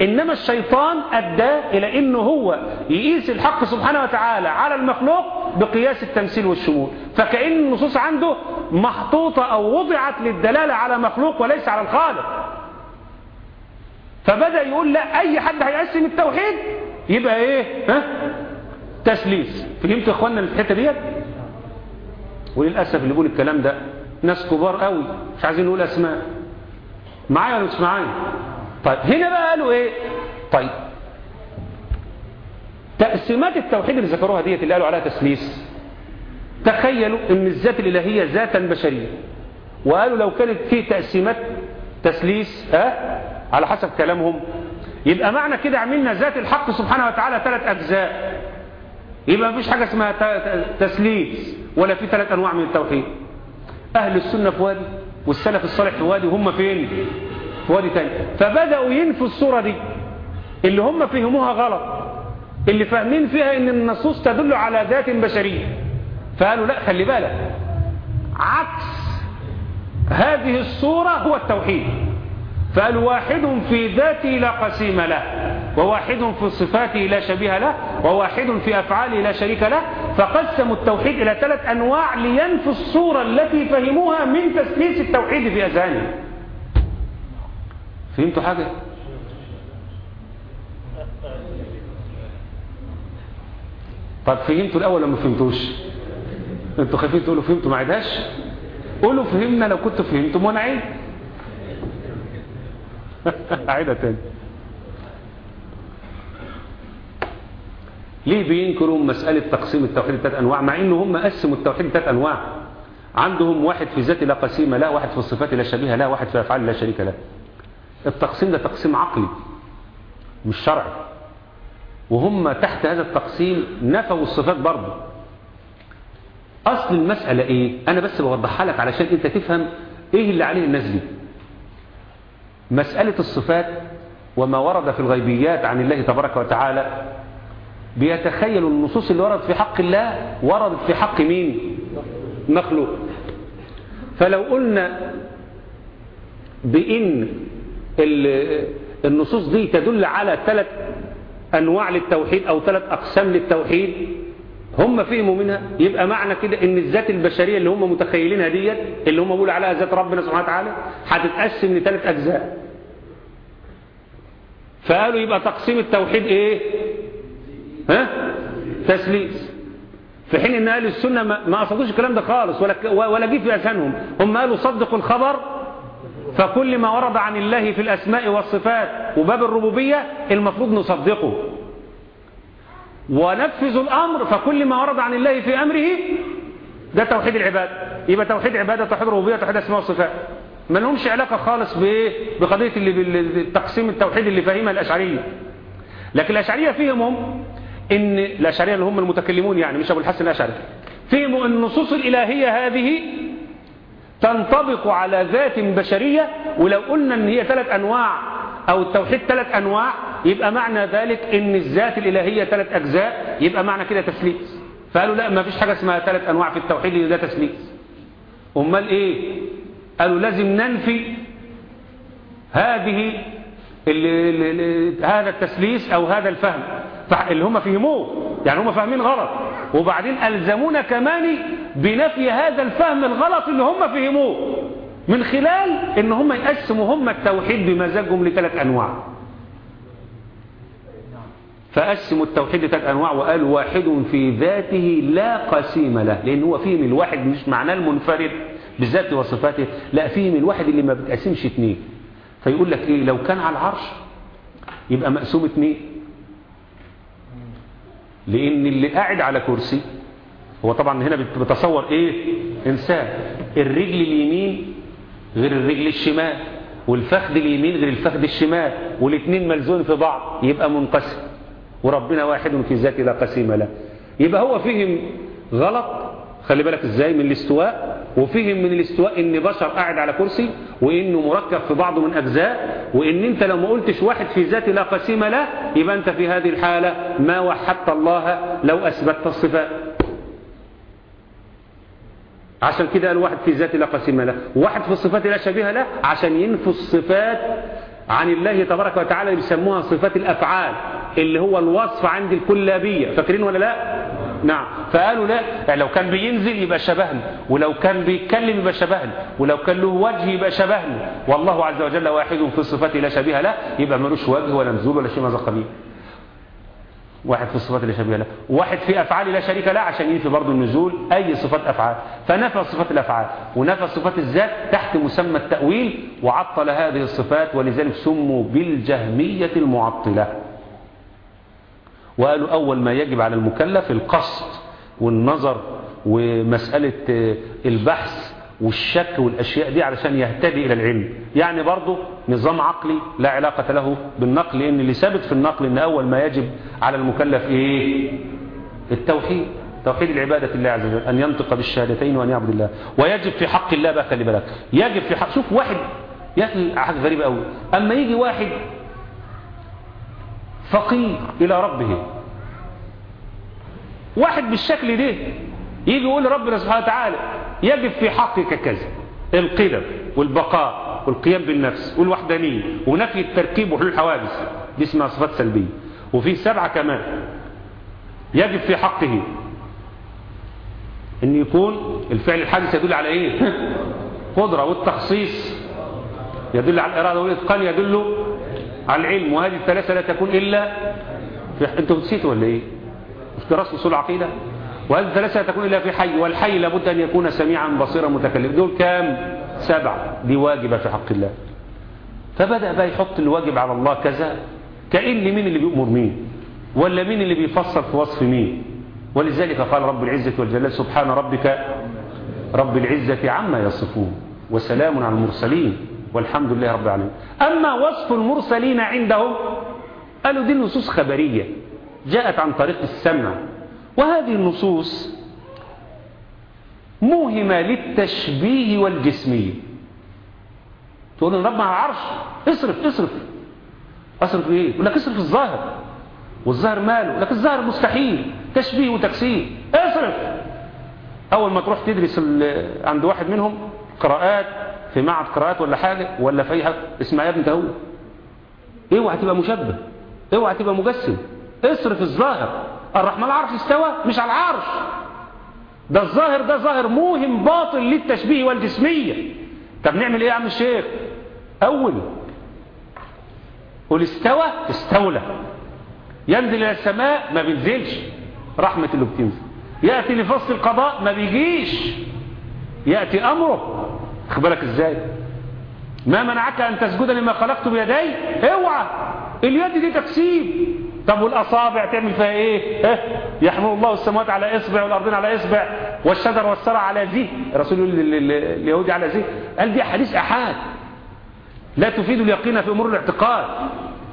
إنما الشيطان أدى إلى إنه هو يقيس الحق سبحانه وتعالى على المخلوق بقياس التمثيل والشمول. فكأن النصوص عنده محطوطة أو وضعت للدلالة على مخلوق وليس على الخالق. فبدأ يقول لا أي حد هيقسم التوحيد؟ يبقى إيه؟ ها؟ تسليس فهمت يا إخوانا الحتة ديت؟ وللأسف اللي بيقول الكلام ده ناس كبار قوي مش عايزين نقول أسماء. معايا ولا مش معايا؟ طيب هنا بقى قالوا إيه؟ طيب تقسيمات التوحيد اللي ذكروها ديت اللي قالوا عليها تسليس تخيلوا إن الذات الإلهية ذاتا بشرية وقالوا لو كانت في تقسيمات تسليس ها؟ على حسب كلامهم. يبقى معنى كده عملنا ذات الحق سبحانه وتعالى ثلاث أجزاء. يبقى مفيش حاجة اسمها تسليس. ولا في ثلاث أنواع من التوحيد. أهل السنة في وادي والسلف الصالح في وادي وهم فين؟ في وادي تاني. فبدأوا ينفوا الصورة دي. اللي هم فهموها غلط. اللي فاهمين فيها إن النصوص تدل على ذات بشرية. فقالوا لا خلي بالك. عكس. هذه الصورة هو التوحيد. فقال واحد في ذاته لا قسيم له وواحد في صفاته لا شبيه له. وواحد في أفعاله لا شريك له فقسموا التوحيد إلى ثلاث أنواع لينفوا الصورة التي فهموها من تسليس التوحيد في أذهانهم. فهمتوا حاجة؟ طب فهمتوا الأول ولا ما فهمتوش؟ أنتوا خايفين تقولوا فهمتوا ما عيدهاش قولوا فهمنا لو كنتوا فهمتم وأنا عيد أعيدها تاني. ليه بينكروا مسألة تقسيم التوحيد لثلاث أنواع؟ مع إن هم قسموا التوحيد لثلاث أنواع. عندهم واحد في ذات لا قسيم لا واحد في الصفات لا شبيه لا واحد في أفعال لا شريك له. التقسيم ده تقسيم عقلي مش شرعي. وهم تحت هذا التقسيم نفوا الصفات برضه. أصل المسألة إيه؟ أنا بس بوضحها لك علشان أنت تفهم إيه اللي عليه الناس دي. مسألة الصفات وما ورد في الغيبيات عن الله تبارك وتعالى بيتخيلوا النصوص اللي وردت في حق الله وردت في حق مين؟ مخلوق. فلو قلنا بإن النصوص دي تدل على ثلاث أنواع للتوحيد أو ثلاث أقسام للتوحيد هم فهموا منها؟ يبقى معنى كده إن الذات البشرية اللي هم متخيلينها ديت اللي هم بيقولوا عليها ذات ربنا سبحانه وتعالى هتتقسم لثلاث أجزاء. فقالوا يبقى تقسيم التوحيد إيه؟ ها؟ تسليس. في حين إن أهل السنة ما قصدوش الكلام ده خالص ولا ولا جه في اذهانهم هم قالوا صدقوا الخبر فكل ما ورد عن الله في الأسماء والصفات وباب الربوبية المفروض نصدقه. ونفذوا الأمر فكل ما ورد عن الله في أمره ده توحيد العباده يبقى توحيد عبادة توحيد ربوبيه توحيد أسماء وصفات. ما لهمش علاقة خالص بايه بقضية اللي تقسيم التوحيد اللي فاهمها الأشعرية. لكن الأشعرية فيهم إن الاشعريه اللي هم المتكلمون يعني مش أبو الحسن الاشعري فهموا أن النصوص الإلهية هذه تنطبق على ذات بشرية ولو قلنا إن هي ثلاث أنواع أو التوحيد ثلاث أنواع يبقى معنى ذلك إن الذات الإلهية ثلاث أجزاء يبقى معنى كده تسليس فقالوا لا ما فيش حاجة اسمها ثلاث أنواع في التوحيد ده تسليس أمال إيه؟ قالوا لازم ننفي هذه هذا التسليس أو هذا الفهم. اللي هم فهموه. يعني هم فاهمين غلط. وبعدين ألزمونا كمان بنفي هذا الفهم الغلط اللي هم فهموه. من خلال إن هم يقسموا هم التوحيد بمزاجهم لثلاث أنواع. فقسموا التوحيد لثلاث أنواع وقالوا واحد في ذاته لا قسيم له. لأن هو فيهم الواحد مش معناه المنفرد بذاته وصفاته. لا فيهم الواحد اللي ما بتقسمش اثنين فيقول لك إيه لو كان على العرش يبقى مقسوم اثنين لأن اللي قاعد على كرسي هو طبعا هنا بتصور إيه؟ إنسان. الرجل اليمين غير الرجل الشمال والفخذ اليمين غير الفخذ الشمال والاثنين ملزون في بعض يبقى منقسم. وربنا واحد في ذاته لا قسيم له. يبقى هو فهم غلط. خلي بالك إزاي؟ من الاستواء. وفهم من الاستواء إن بشر قاعد على كرسي وإنه مركب في بعضه من أجزاء وإن أنت لو ما قلتش واحد في ذاته لا قسيم له يبقى أنت في هذه الحالة ما وحدت الله لو أثبتت الصفات عشان كده قال واحد في ذاته لا قسيم له. وواحد في الصفات لا شبيه له عشان ينفوا الصفات عن الله تبارك وتعالى بيسموها صفات الأفعال اللي هو الوصف عند الكلابية. فاكرين ولا لا؟ نعم. فقالوا لا يعني لو كان بينزل يبقى شبهنا ولو كان بيتكلم يبقى شبهنا ولو كان له وجه يبقى شبهنا. والله عز وجل واحد في الصفات لا شبيه له يبقى ملوش وجه ولا نزول ولا شيء هذا القبيل. واحد في الصفات لا شبيه له. واحد في أفعال لا شريك له عشان ينفي برضه النزول أي صفات أفعال. فنفى صفات الأفعال ونفى صفات الذات تحت مسمى التأويل وعطل هذه الصفات ولذلك سموا بالجهمية المعطلة. وقالوا أول ما يجب على المكلف القصد والنظر ومسألة البحث والشك والأشياء دي علشان يهتدي إلى العلم. يعني برضه نظام عقلي لا علاقة له بالنقل لأن اللي ثابت في النقل أن أول ما يجب على المكلف إيه؟ التوحيد. توحيد العبادة لله عز وجل أن ينطق بالشهادتين وأن يعبد الله. ويجب في حق الله بقى خلي بالك يجب في حق. شوف واحد أخي حاجة غريبة قوي أما يجي واحد فقير إلى ربه. واحد بالشكل ده يجي يقول لربنا سبحانه وتعالى يجب في حقك كذا. القدم والبقاء والقيام بالنفس والوحدانية ونفي التركيب وحلول الحوادث. دي اسمها صفات سلبية. وفي سبعة كمان. يجب في حقه. إن يكون الفعل الحادث يدل على إيه؟ قدرة والتخصيص يدل على الإرادة والإتقان يدل على العلم وهذه الثلاثة لا تكون إلا في... أنتوا نسيتوا ولا إيه؟ مش دراسة أصول العقيدة وهذه الثلاثة لا تكون إلا في حي. والحي لابد أن يكون سميعا بصيرا متكلم. دول كام؟ سبعة. دي واجبة في حق الله. فبدأ بقى يحط الواجب على الله كذا. كأن مين اللي بيأمر مين؟ ولا مين اللي بيفسر في وصف مين؟ ولذلك قال رب العزة والجلال سبحان ربك رب العزة عما يصفون وسلام على المرسلين. والحمد لله رب العالمين. أما وصف المرسلين عندهم قالوا دي نصوص خبرية جاءت عن طريق السمع. وهذه النصوص موهمة للتشبيه والجسمية تقول الرب مع العرش اصرف اصرف. اصرف إيه؟ يقول لك اصرف الظاهر. والظاهر ماله؟ لكن الظاهر مستحيل. تشبيه وتكسير. اصرف. أول ما تروح تدرس عند واحد منهم قراءات في معهد قراءات ولا حاجة ولا في أي حاجة. اسمع يا ابني ده هو. اوعى تبقى مشبه اوعى تبقى مجسم. اصرف الظاهر. الرحمن العرش استوى مش على العرش. ده الظاهر ده ظاهر موهم باطل للتشبيه والجسمية. طب نعمل إيه يا عم الشيخ؟ أول قول استوى استولى. ينزل إلى السماء ما بينزلش. رحمة اللي بتنزل. يأتي لفصل القضاء ما بيجيش. يأتي أمره. اخبرك إزاي؟ ما منعك أن تسجد لما خلقت بيدي؟ اوعى! اليد دي تكسيب! طب والأصابع تعمل فيها إيه؟ آه؟ يحمل الله السماوات على إصبع والأرضين على إصبع والشجر والسرع على ذي. الرسول اليهودي على ذي. قال دي حديث أحاد. لا تفيد اليقين في أمور الاعتقاد.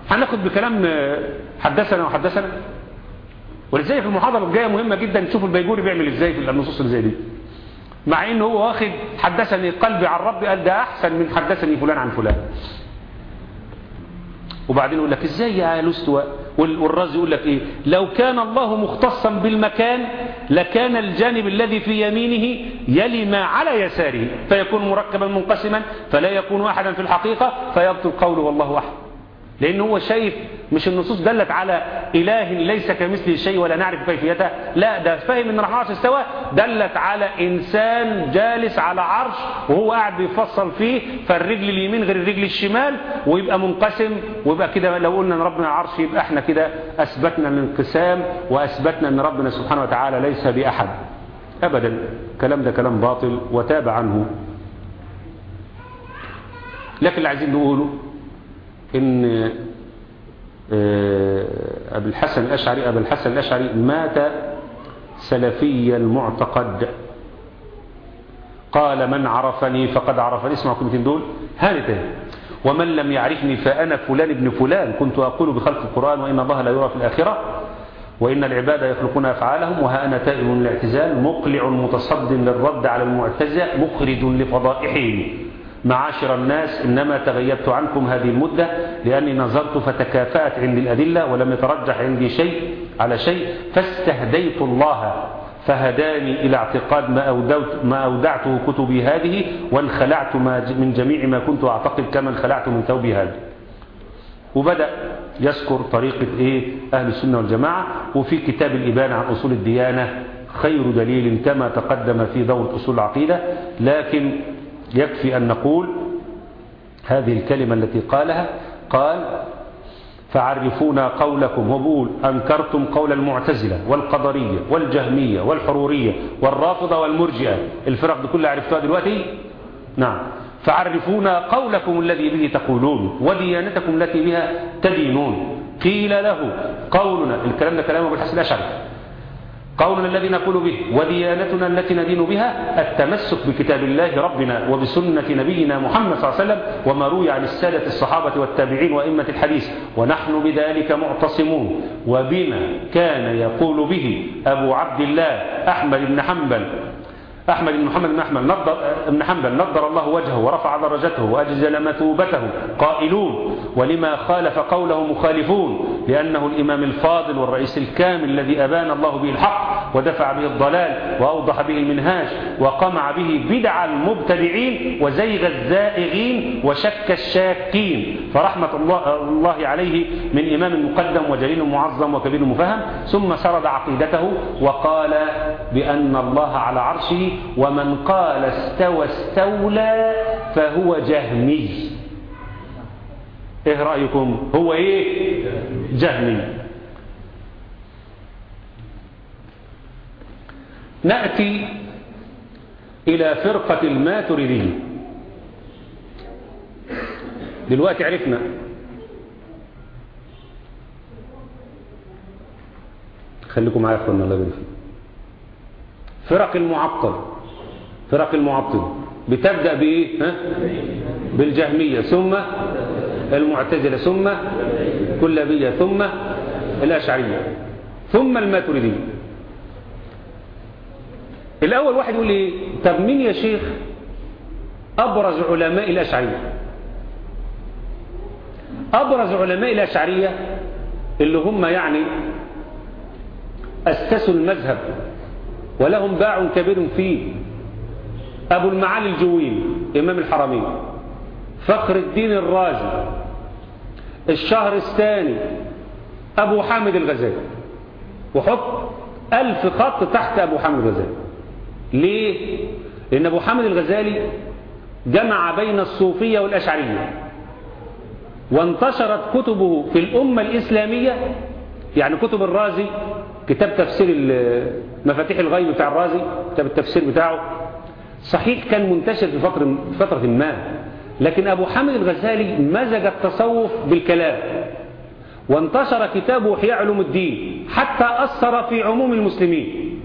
هناخد بكلام حدثنا وحدثنا. ولذلك المحاضرة الجاية مهمة جدا. نشوف البيجوري بيعمل إزاي في النصوص اللي زي دي. مع انه هو واخد حدثني قلبي عن ربي قال ده أحسن من حدثني فلان عن فلان. وبعدين يقول لك إزاي يا لستوى والرازي يقول لك إيه؟ لو كان الله مختصا بالمكان لكان الجانب الذي في يمينه يلي ما على يساره فيكون مركبا منقسما فلا يكون احدا في الحقيقة فيبطل قوله والله أحد. لأن هو شايف مش النصوص دلت على إله ليس كمثله شيء ولا نعرف كيفيته. لا ده ان الرحمن عرش استوى. دلت على إنسان جالس على عرش وهو قاعد بيفصل فيه فالرجل اليمين غير الرجل الشمال ويبقى منقسم ويبقى كده لو قلنا إن ربنا عرش يبقى إحنا كده أثبتنا الانقسام وأثبتنا إن ربنا سبحانه وتعالى ليس بأحد. أبدا الكلام ده كلام باطل وتاب عنه. لكن اللي عايزين نقوله إن أبو الحسن الأشعري أبو الحسن الأشعري مات سلفي المعتقد قال من عرفني فقد عرفني. اسمعوا كلمتين دول. هانته ومن لم يعرفني فأنا فلان ابن فلان. كنت أقول بخلق القرآن وإن الله لا يرى في الآخرة وإن العباد يخلقون أفعالهم وها أنا تائب من الاعتزال مقلع متصد للرد على المعتزة مخرج لفضائحهم. معاشر الناس إنما تغيبت عنكم هذه المدة لأني نظرت فتكافأت عندي الأدلة ولم يترجح عندي شيء على شيء. فاستهديت الله فهداني إلى اعتقاد ما, أودعت ما أودعته كتبي هذه وانخلعت ما من جميع ما كنت أعتقد كما انخلعت من ثوبي هذا. وبدأ يذكر طريقة إيه؟ أهل السنة والجماعة. وفي كتاب الإبانة عن أصول الديانة خير دليل كما تقدم في دورة أصول العقيدة. لكن يكفي أن نقول هذه الكلمة التي قالها قال فعرفونا قولكم وبقول أنكرتم قول المعتزلة والقدرية والجهمية والحرورية والرافضة والمرجئة. الفرق دي كلها عرفتها دلوقتي؟ نعم. فعرفونا قولكم الذي به تقولون وديانتكم التي بها تدينون. قيل له قولنا الكلام ده كلام أبو الحسن الأشعري. قولنا الذي نقول به وديانتنا التي ندين بها التمسك بكتاب الله ربنا وبسنة نبينا محمد صلى الله عليه وسلم وما روي عن السادة الصحابة والتابعين وإمة الحديث. ونحن بذلك معتصمون. وبما كان يقول به أبو عبد الله أحمد بن حنبل أحمد بن محمد بن أحمد نضر ابن حنبل نضر الله وجهه ورفع درجته وأجزل مثوبته. قائلون ولما خالف قوله مخالفون لأنه الإمام الفاضل والرئيس الكامل الذي أبان الله به الحق ودفع به الضلال وأوضح به المنهاج وقمع به بدع المبتدعين وزيغ الزائغين وشك الشاكين. فرحمة الله, الله عليه من إمام مقدم وجليل معظم وكبير مفهم. ثم سرد عقيدته وقال بأن الله على عرشه ومن قال استوى استولى فهو جهمي. إيه رأيكم؟ هو إيه؟ جهمي. نأتي إلى فرقة الماتريدية دلوقتي عرفنا. خليكم معايا يا اخوانا الله يبارك فيكم. فرق المعطل. فرق المعطل. بتبدأ بإيه؟ ها؟ بالجهمية. ثم المعتزلة. ثم كلابية. ثم الأشعرية. ثم الماتريدية. الأول واحد يقول لي طب مين يا شيخ أبرز علماء الأشعرية؟ أبرز علماء الأشعرية اللي هم يعني أسسوا المذهب ولهم باع كبير فيه. أبو المعالي الجوين إمام الحرمين. فخر الدين الرازي الشهر الثاني أبو حامد الغزالي. وحط ألف خط تحت أبو حامد الغزالي. ليه؟ لأن أبو حامد الغزالي جمع بين الصوفية والأشعرية. وانتشرت كتبه في الأمة الإسلامية يعني كتب الرازي كتاب تفسير مفاتيح الغيب بتاع الرازي كتاب التفسير بتاعه. صحيح كان منتشر في فترة, فترة ما لكن أبو حامد الغزالي مزج التصوف بالكلام وانتشر كتابه إحياء علوم الدين حتى أثر في عموم المسلمين.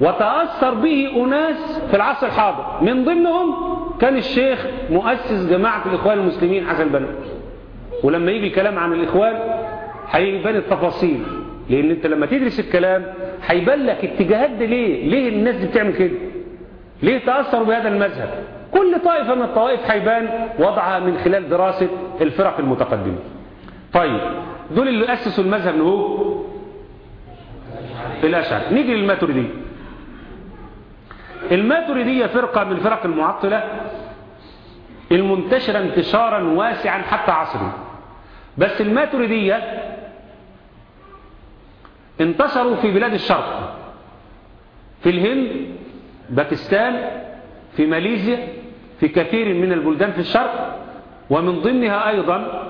وتأثر به أناس في العصر الحاضر. من ضمنهم كان الشيخ مؤسس جماعة الإخوان المسلمين حسن بنو. ولما يجي الكلام عن الإخوان هيبان التفاصيل. لأن أنت لما تدرس الكلام هيبان لك اتجاهات دي ليه؟ ليه الناس دي بتعمل كده؟ ليه تأثروا بهذا المذهب؟ كل طائفة من الطوائف هيبان وضعها من خلال دراسة الفرق المتقدمة. طيب دول اللي أسسوا المذهب هو الأشعر نيجي للماتريدية الماتريدية فرقة من فرق المعطلة المنتشرة انتشارا واسعا حتى عصرنا. بس الماتريدية انتشروا في بلاد الشرق. في الهند باكستان في ماليزيا في كثير من البلدان في الشرق. ومن ضمنها أيضا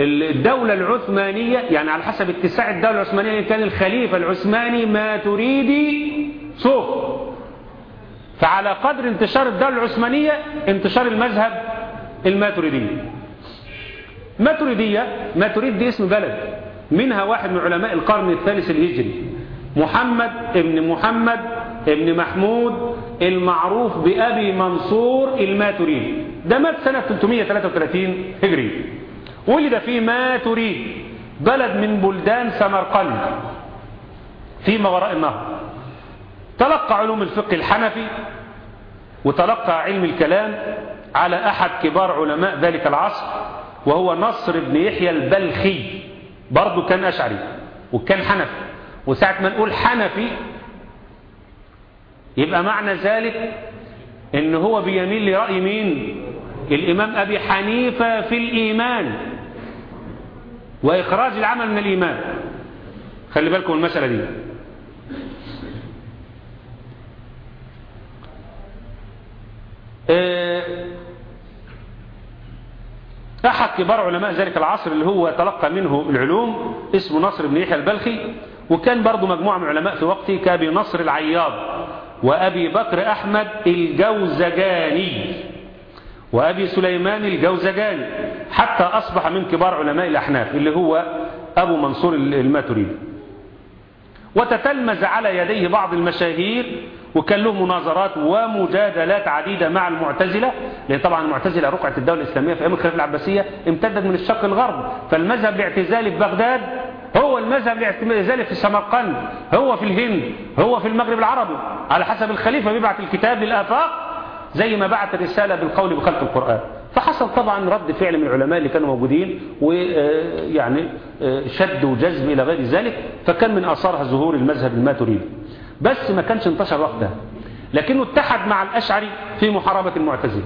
الدولة العثمانية يعني على حسب اتساع الدولة العثمانية كان الخليفة العثماني ما تريدي صوف فعلى قدر انتشار الدولة العثمانية انتشار المذهب الماتريدية ماتريدية ماتريد دي اسم بلد. منها واحد من علماء القرن الثالث الهجري. محمد ابن محمد ابن محمود المعروف بأبي منصور الماتريدي ده مات سنة 333 هجري. ولد في ماتريد بلد من بلدان سمرقند فيما وراء النهر. تلقى علوم الفقه الحنفي وتلقى علم الكلام على أحد كبار علماء ذلك العصر وهو نصر بن يحيى البلخي. برضه كان أشعري وكان حنفي. وساعة ما نقول حنفي يبقى معنى ذلك إن هو بيميل لرأي مين؟ الإمام أبي حنيفة في الإيمان وإخراج العمل من الإيمان. خلي بالكم المسألة دي. أحد كبار علماء ذلك العصر اللي هو تلقى منه العلوم اسمه نصر بن يحيى البلخي وكان برضه مجموعة من العلماء في وقته كأبي نصر العياض وأبي بكر أحمد الجوزجاني وأبي سليمان الجوزجاني حتى أصبح من كبار علماء الأحناف اللي هو أبو منصور الماتريدي. وتتلمذ على يديه بعض المشاهير وكان له مناظرات ومجادلات عديدة مع المعتزلة لأن طبعا المعتزلة رقعة الدولة الإسلامية في أيام الخلافة العباسية امتدت من الشرق الغرب فالمذهب الاعتزالي في بغداد هو المذهب الاعتزالي في سمرقند هو في الهند هو في المغرب العربي على حسب الخليفة بيبعت الكتاب للآفاق زي ما بعت الرسالة بالقول بخلق القرآن. فحصل طبعا رد فعل من العلماء اللي كانوا موجودين ويعني شد وجذب إلى غير ذلك فكان من أثارها ظهور المذهب الماتريدي بس ما كانش انتشر وقتها. لكنه اتحد مع الأشعري في محاربة المعتزلة.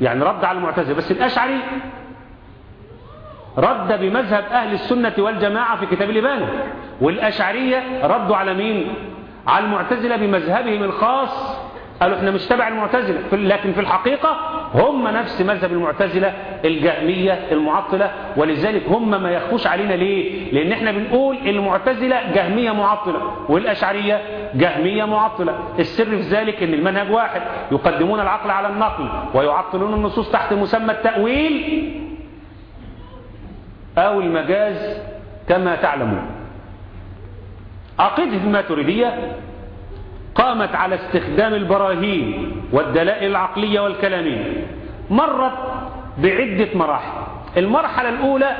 يعني رد على المعتزلة. بس الأشعري رد بمذهب أهل السنة والجماعة في كتاب الإبانة والأشعرية ردوا على مين؟ على المعتزلة بمذهبهم الخاص قالوا إحنا مش تبع المعتزلة لكن في الحقيقة هم نفس مذهب المعتزلة الجهمية المعطلة ولذلك هم ما يخفوش علينا ليه؟ لأن إحنا بنقول المعتزلة جهمية معطلة والأشعرية جهمية معطلة. السر في ذلك إن المنهج واحد يقدمون العقل على النقل ويعطلون النصوص تحت مسمى التأويل أو المجاز كما تعلمون. عقيدة الماتريدية قامت على استخدام البراهين والدلائل العقلية والكلامية. مرت بعدة مراحل. المرحلة الأولى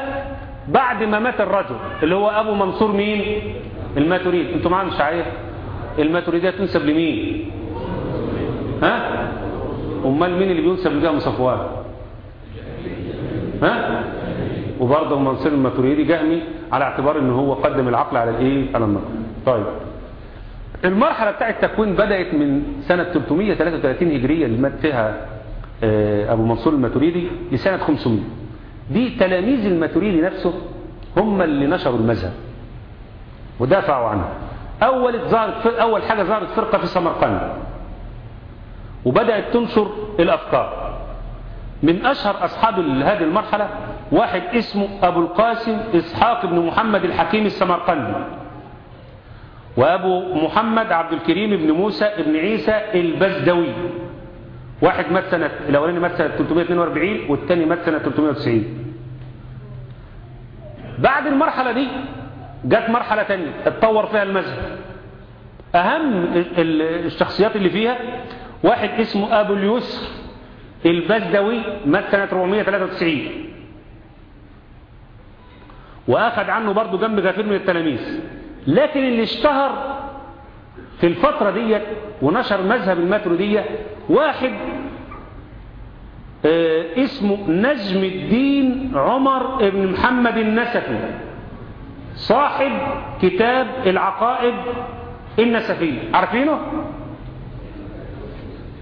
بعد ما مات الرجل اللي هو أبو منصور مين؟ الماتريدي. أنتوا معنا شعير؟ الماتريدية تنسب لمين؟ ها؟ أمال مين اللي بينسب لجهم صفوان؟ ها؟ وبرضه منصور الماتريدي جهمي على اعتبار إن هو قدم العقل على الإيه؟ على النقل. طيب. المرحلة بتاع التكوين بدأت من سنة 333 هجرية اللي مات فيها أبو منصور الماتريدي لسنة 500 دي تلاميذ الماتريدي نفسه هم اللي نشروا المذهب ودافعوا عنه. أول, ظهرت أول حاجة ظهرت فرقة في سمرقند. وبدأت تنشر الأفكار. من أشهر أصحاب هذه المرحلة واحد اسمه أبو القاسم إسحاق بن محمد الحكيم السمرقندي. وأبو محمد عبد الكريم بن موسى بن عيسى البزدوي. واحد مات سنة الأولاني مات سنة 342 والثاني مات سنة 390 بعد المرحلة دي جت مرحلة تانية اتطور فيها المذهب. أهم الشخصيات اللي فيها واحد اسمه أبو اليسر البزدوي مات سنة 493 وأخذ عنه برضه جنب غفير من التلاميذ. لكن اللي اشتهر في الفترة ديت ونشر مذهب الماتريدية واحد آه اسمه نجم الدين عمر بن محمد النسفي صاحب كتاب العقائد النسفية عارفينه؟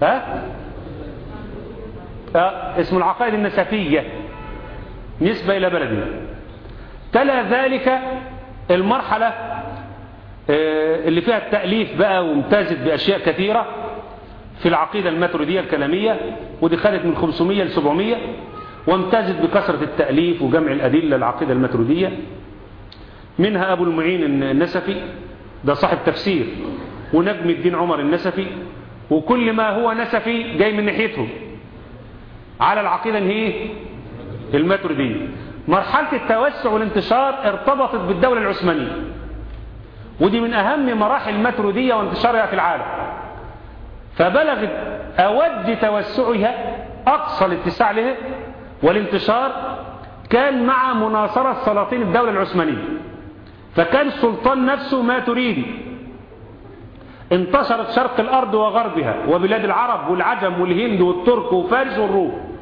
ها؟ آه اسمه العقائد النسفية نسبة إلى بلده تلا ذلك المرحلة اللي فيها التأليف بقى وامتازت بأشياء كثيرة في العقيدة الماتريدية الكلامية ودي خدت من 500 ل 700 وامتازت بكثرة التأليف وجمع الأدلة العقيدة الماتريدية. منها أبو المعين النسفي ده صاحب تفسير ونجم الدين عمر النسفي وكل ما هو نسفي جاي من ناحيته على العقيدة هي الماتريدية. مرحلة التوسع والانتشار ارتبطت بالدولة العثمانية. ودي من أهم مراحل الماتريدية وانتشارها في العالم. فبلغت أود توسعها أقصى الاتساع لها والانتشار كان مع مناصرة سلاطين الدولة العثمانية. فكان السلطان نفسه ماتريدي انتشرت شرق الأرض وغربها وبلاد العرب والعجم والهند والترك وفارس والروم.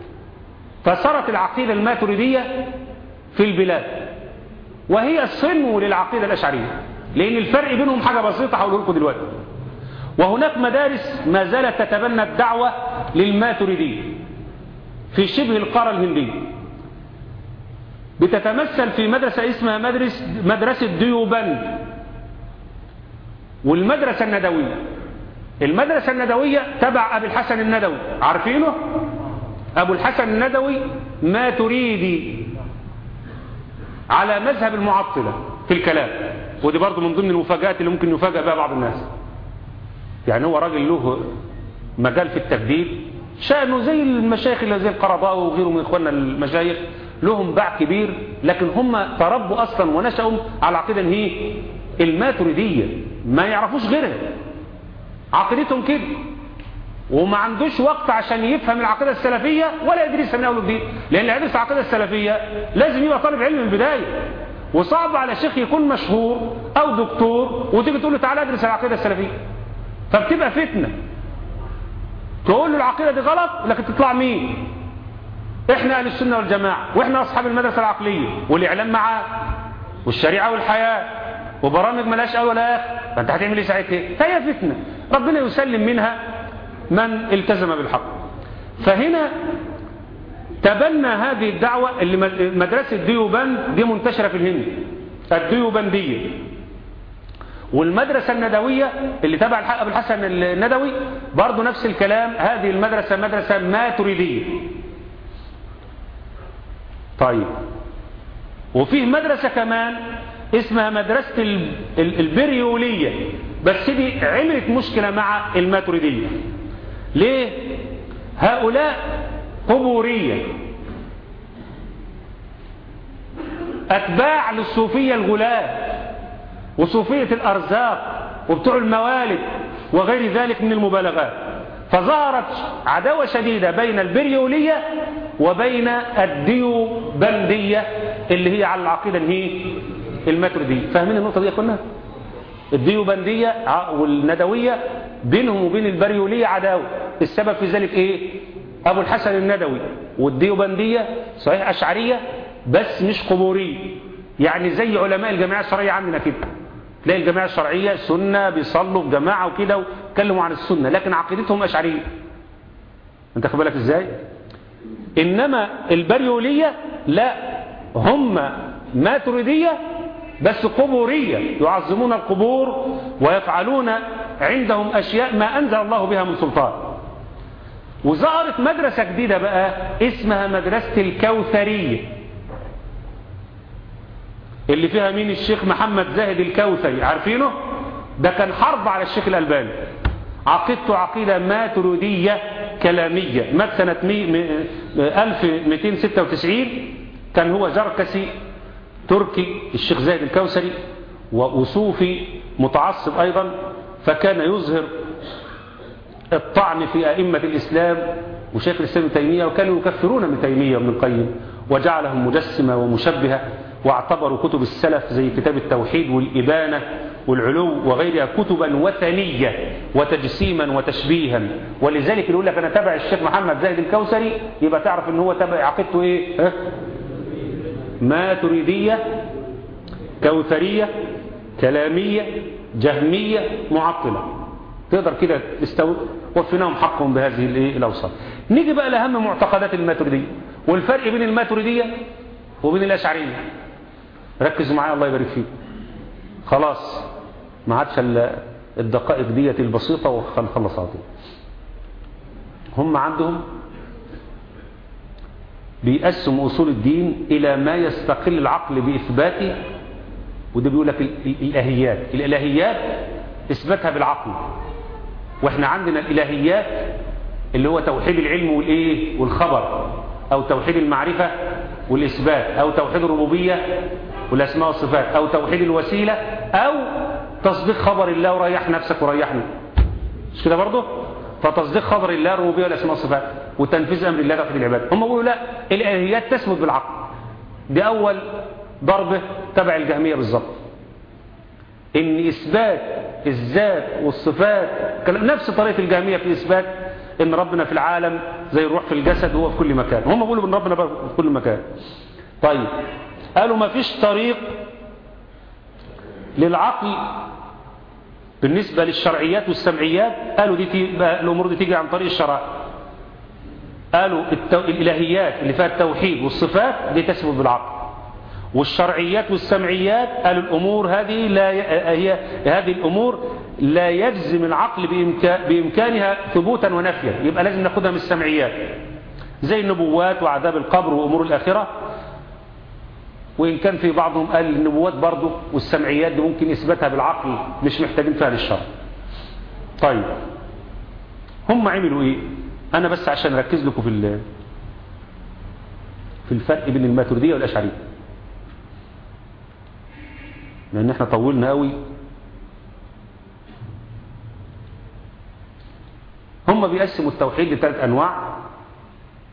فصارت العقيدة الماتريدية في البلاد. وهي صنو للعقيدة الأشعرية. لأن الفرق بينهم حاجة بسيطة هقول لكم دلوقتي. وهناك مدارس ما زالت تتبنى الدعوة للماتريدية في شبه القارة الهندية. بتتمثل في مدرسة اسمها مدرسة, مدرسة ديوبند والمدرسة الندوية. المدرسة الندوية تبع أبي الحسن الندوي. عارفينه؟ أبو الحسن الندوي ماتريدي. على مذهب المعطلة في الكلام. ودي برضو من ضمن المفاجآت اللي ممكن يفاجأ بها بعض الناس. يعني هو راجل له مجال في التجديد شأنه زي المشايخ اللي زي القرضاء وغيره من إخواننا المشايخ لهم باع كبير لكن هم تربوا أصلا ونشأوا على عقيدة هي الماتريدية ما يعرفوش غيرها. عقيدتهم كده. وما عندوش وقت عشان يفهم العقيدة السلفية ولا يدرسها من أول وجديد لأن اللي يدرس العقيدة السلفية لازم يبقى طالب علم من البداية. وصعب على شيخ يكون مشهور أو دكتور وتيجي تقول له تعالى أدرس العقيدة السلفية. فبتبقى فتنة. تقول له العقيدة دي غلط لكن تطلع مين؟ إحنا أهل السنة والجماعة وإحنا أصحاب المدرسة العقلية والإعلام معاه والشريعة والحياة وبرامج ملاش أول اخر فأنت هتعمل إيه ساعتها؟ فهي فتنة. ربنا يسلم منها من التزم بالحق. فهنا تبنى هذه الدعوة اللي مدرسة ديوبند دي منتشرة في الهند الديوبندية. والمدرسة الندوية اللي تبع أبو الحسن الندوي برضو نفس الكلام هذه المدرسة مدرسة ماتريدية طيب. وفيه مدرسة كمان اسمها مدرسة البريولية بس دي عملت مشكلة مع الماتريدية. ليه؟ هؤلاء قبورية. أتباع للصوفية الغلاة وصوفية الأرزاق وبتوع الموالد وغير ذلك من المبالغات. فظهرت عداوة شديدة بين البريولية وبين الديوبندية اللي هي على العقيدة هي الماتريدية. فاهمين النقطة دي يا أخوانا؟ الديوبندية والندوية بينهم وبين البريولية عداوة. السبب في ذلك إيه؟ أبو الحسن الندوي والديوبندية صحيح أشعرية بس مش قبورية. يعني زي علماء الجماعة الشرعية عندنا كده. تلاقي الجماعة الشرعية سنة بيصلوا في جماعة وكده ويتكلموا عن السنة لكن عقيدتهم أشعرية. أنت بالك إزاي؟ إنما البريولية لا. هم ماتريدية بس قبورية. يعظمون القبور ويفعلون عندهم أشياء ما أنزل الله بها من سلطان. وظهرت مدرسة جديدة بقى اسمها مدرسة الكوثرية. اللي فيها مين الشيخ محمد زاهد الكوثري؟ عارفينه؟ ده كان حرب على الشيخ الألباني. عقيدته عقيدة ماتريدية كلامية. مات سنة 1296 كان هو جركسي تركي الشيخ زاهد الكوثري وصوفي متعصب أيضا فكان يظهر الطعن في أئمة الإسلام وشيخ الإسلام ابن تيمية وكانوا يكفرون ابن تيمية وابن القيم وجعلهم مجسمة ومشبهة واعتبروا كتب السلف زي كتاب التوحيد والإبانة والعلو وغيرها كتبا وثنية وتجسيما وتشبيها ولذلك يقول لك أنا تبع الشيخ محمد زاهد الكوثري يبقى تعرف إن هو تبع عقيدته إيه ها؟ ما تريدية كوثرية كلامية جهمية معطلة تقدر كده. وفيناهم حقهم بهذه الأوصاف. نيجي بقى لأهم معتقدات الماتريدية. والفرق بين الماتريدية وبين الأشعرية. ركزوا معايا الله يبارك فيكم خلاص ما عادش الدقائق ديت البسيطة وخلص على هم عندهم بيقسموا أصول الدين إلى ما يستقل العقل بإثباته وده بيقول لك الإلهيات. الإلهيات إثباتها بالعقل. وإحنا عندنا الإلهيات اللي هو توحيد العلم والإيه؟ والخبر أو توحيد المعرفة والإثبات أو توحيد الربوبية والأسماء والصفات أو توحيد الوسيلة أو تصديق خبر الله وريح نفسك وريحني. مش كده برضه؟ فتصديق خبر الله الربوبية والأسماء والصفات وتنفيذ أمر الله توحيد العباد هم بيقولوا لا الإلهيات تثبت بالعقل. دي أول ضربة تبع الجهمية بالظبط. إن إثبات الذات والصفات. نفس طريقة الجهمية في إثبات إن ربنا في العالم زي الروح في الجسد وهو في كل مكان. هم بيقولوا إن ربنا في كل مكان. طيب. قالوا ما فيش طريق للعقل بالنسبة للشرعيات والسمعيات. قالوا دي. الأمور دي تيجي عن طريق الشرع. قالوا. الإلهيات اللي فيها التوحيد والصفات دي تثبت بالعقل والشرعيات والسمعيات قالوا الأمور هذه لا. هي هذه الأمور لا يجزم العقل بإمكان... بإمكانها ثبوتا ونفيا. يبقى لازم ناخدها من السمعيات. زي النبوات وعذاب القبر وأمور الآخرة. وإن كان في بعضهم قال النبوات برضه والسمعيات دي ممكن إثباتها بالعقل مش محتاجين فيها للشرع. طيب. هم عملوا إيه؟ أنا بس عشان أركز لكم في في الفرق بين الماتريدية والأشعرية. لأن إحنا طولنا قوي هم بيقسموا التوحيد لثلاث أنواع.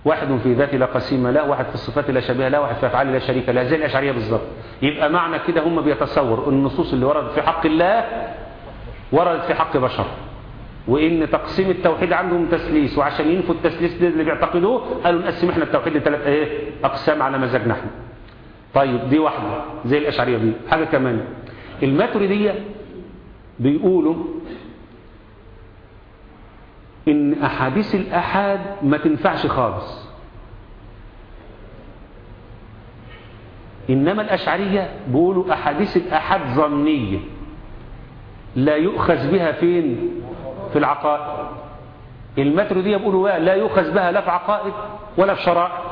واحد في ذاته لا قسيم لا واحد في الصفات لا شبيه لا واحد في أفعال لا شريك لا زي الأشعرية بالظبط. يبقى معنى كده هم بيتصور النصوص اللي وردت في حق الله وردت في حق بشر. وإن تقسيم التوحيد عندهم تسليس وعشان ينفوا التسليس اللي بيعتقدوه قالوا نقسم إحنا التوحيد لثلاث إيه؟ أقسام على مزاجنا إحنا. طيب دي واحدة زي الأشعرية دي. حاجة كمان الماتريدية بيقولوا إن أحاديث الأحاد ما تنفعش خالص. إنما الأشعرية بيقولوا أحاديث الأحاد ظنية لا يؤخذ بها فين؟ في العقائد. الماتريدية بيقولوا لا يؤخذ بها لا في عقائد ولا في شرائع.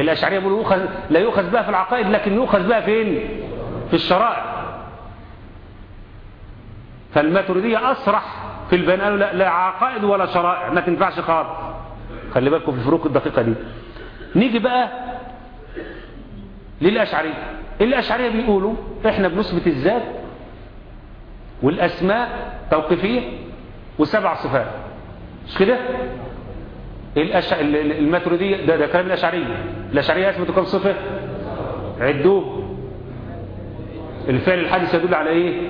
الأشعرية بيقولوا يؤخذ لا يؤخذ بها في العقائد لكن يؤخذ بها فين؟ في الشرائع. فالماتريدية أصرح في البيان قالوا لا, لا عقائد ولا شرائع ما تنفعش خالص. خلي بالكم في الفروق الدقيقة دي. نيجي بقى للأشعري الأشعرية بيقولوا إحنا بنثبت الذات والأسماء توقيفية وسبع صفات. مش كده؟ الأش... الماتريدية ده, ده كلام الأشعرية. الأشعرية أثبتوا كم صفة؟ عدوه الفعل الحادث يدل على إيه؟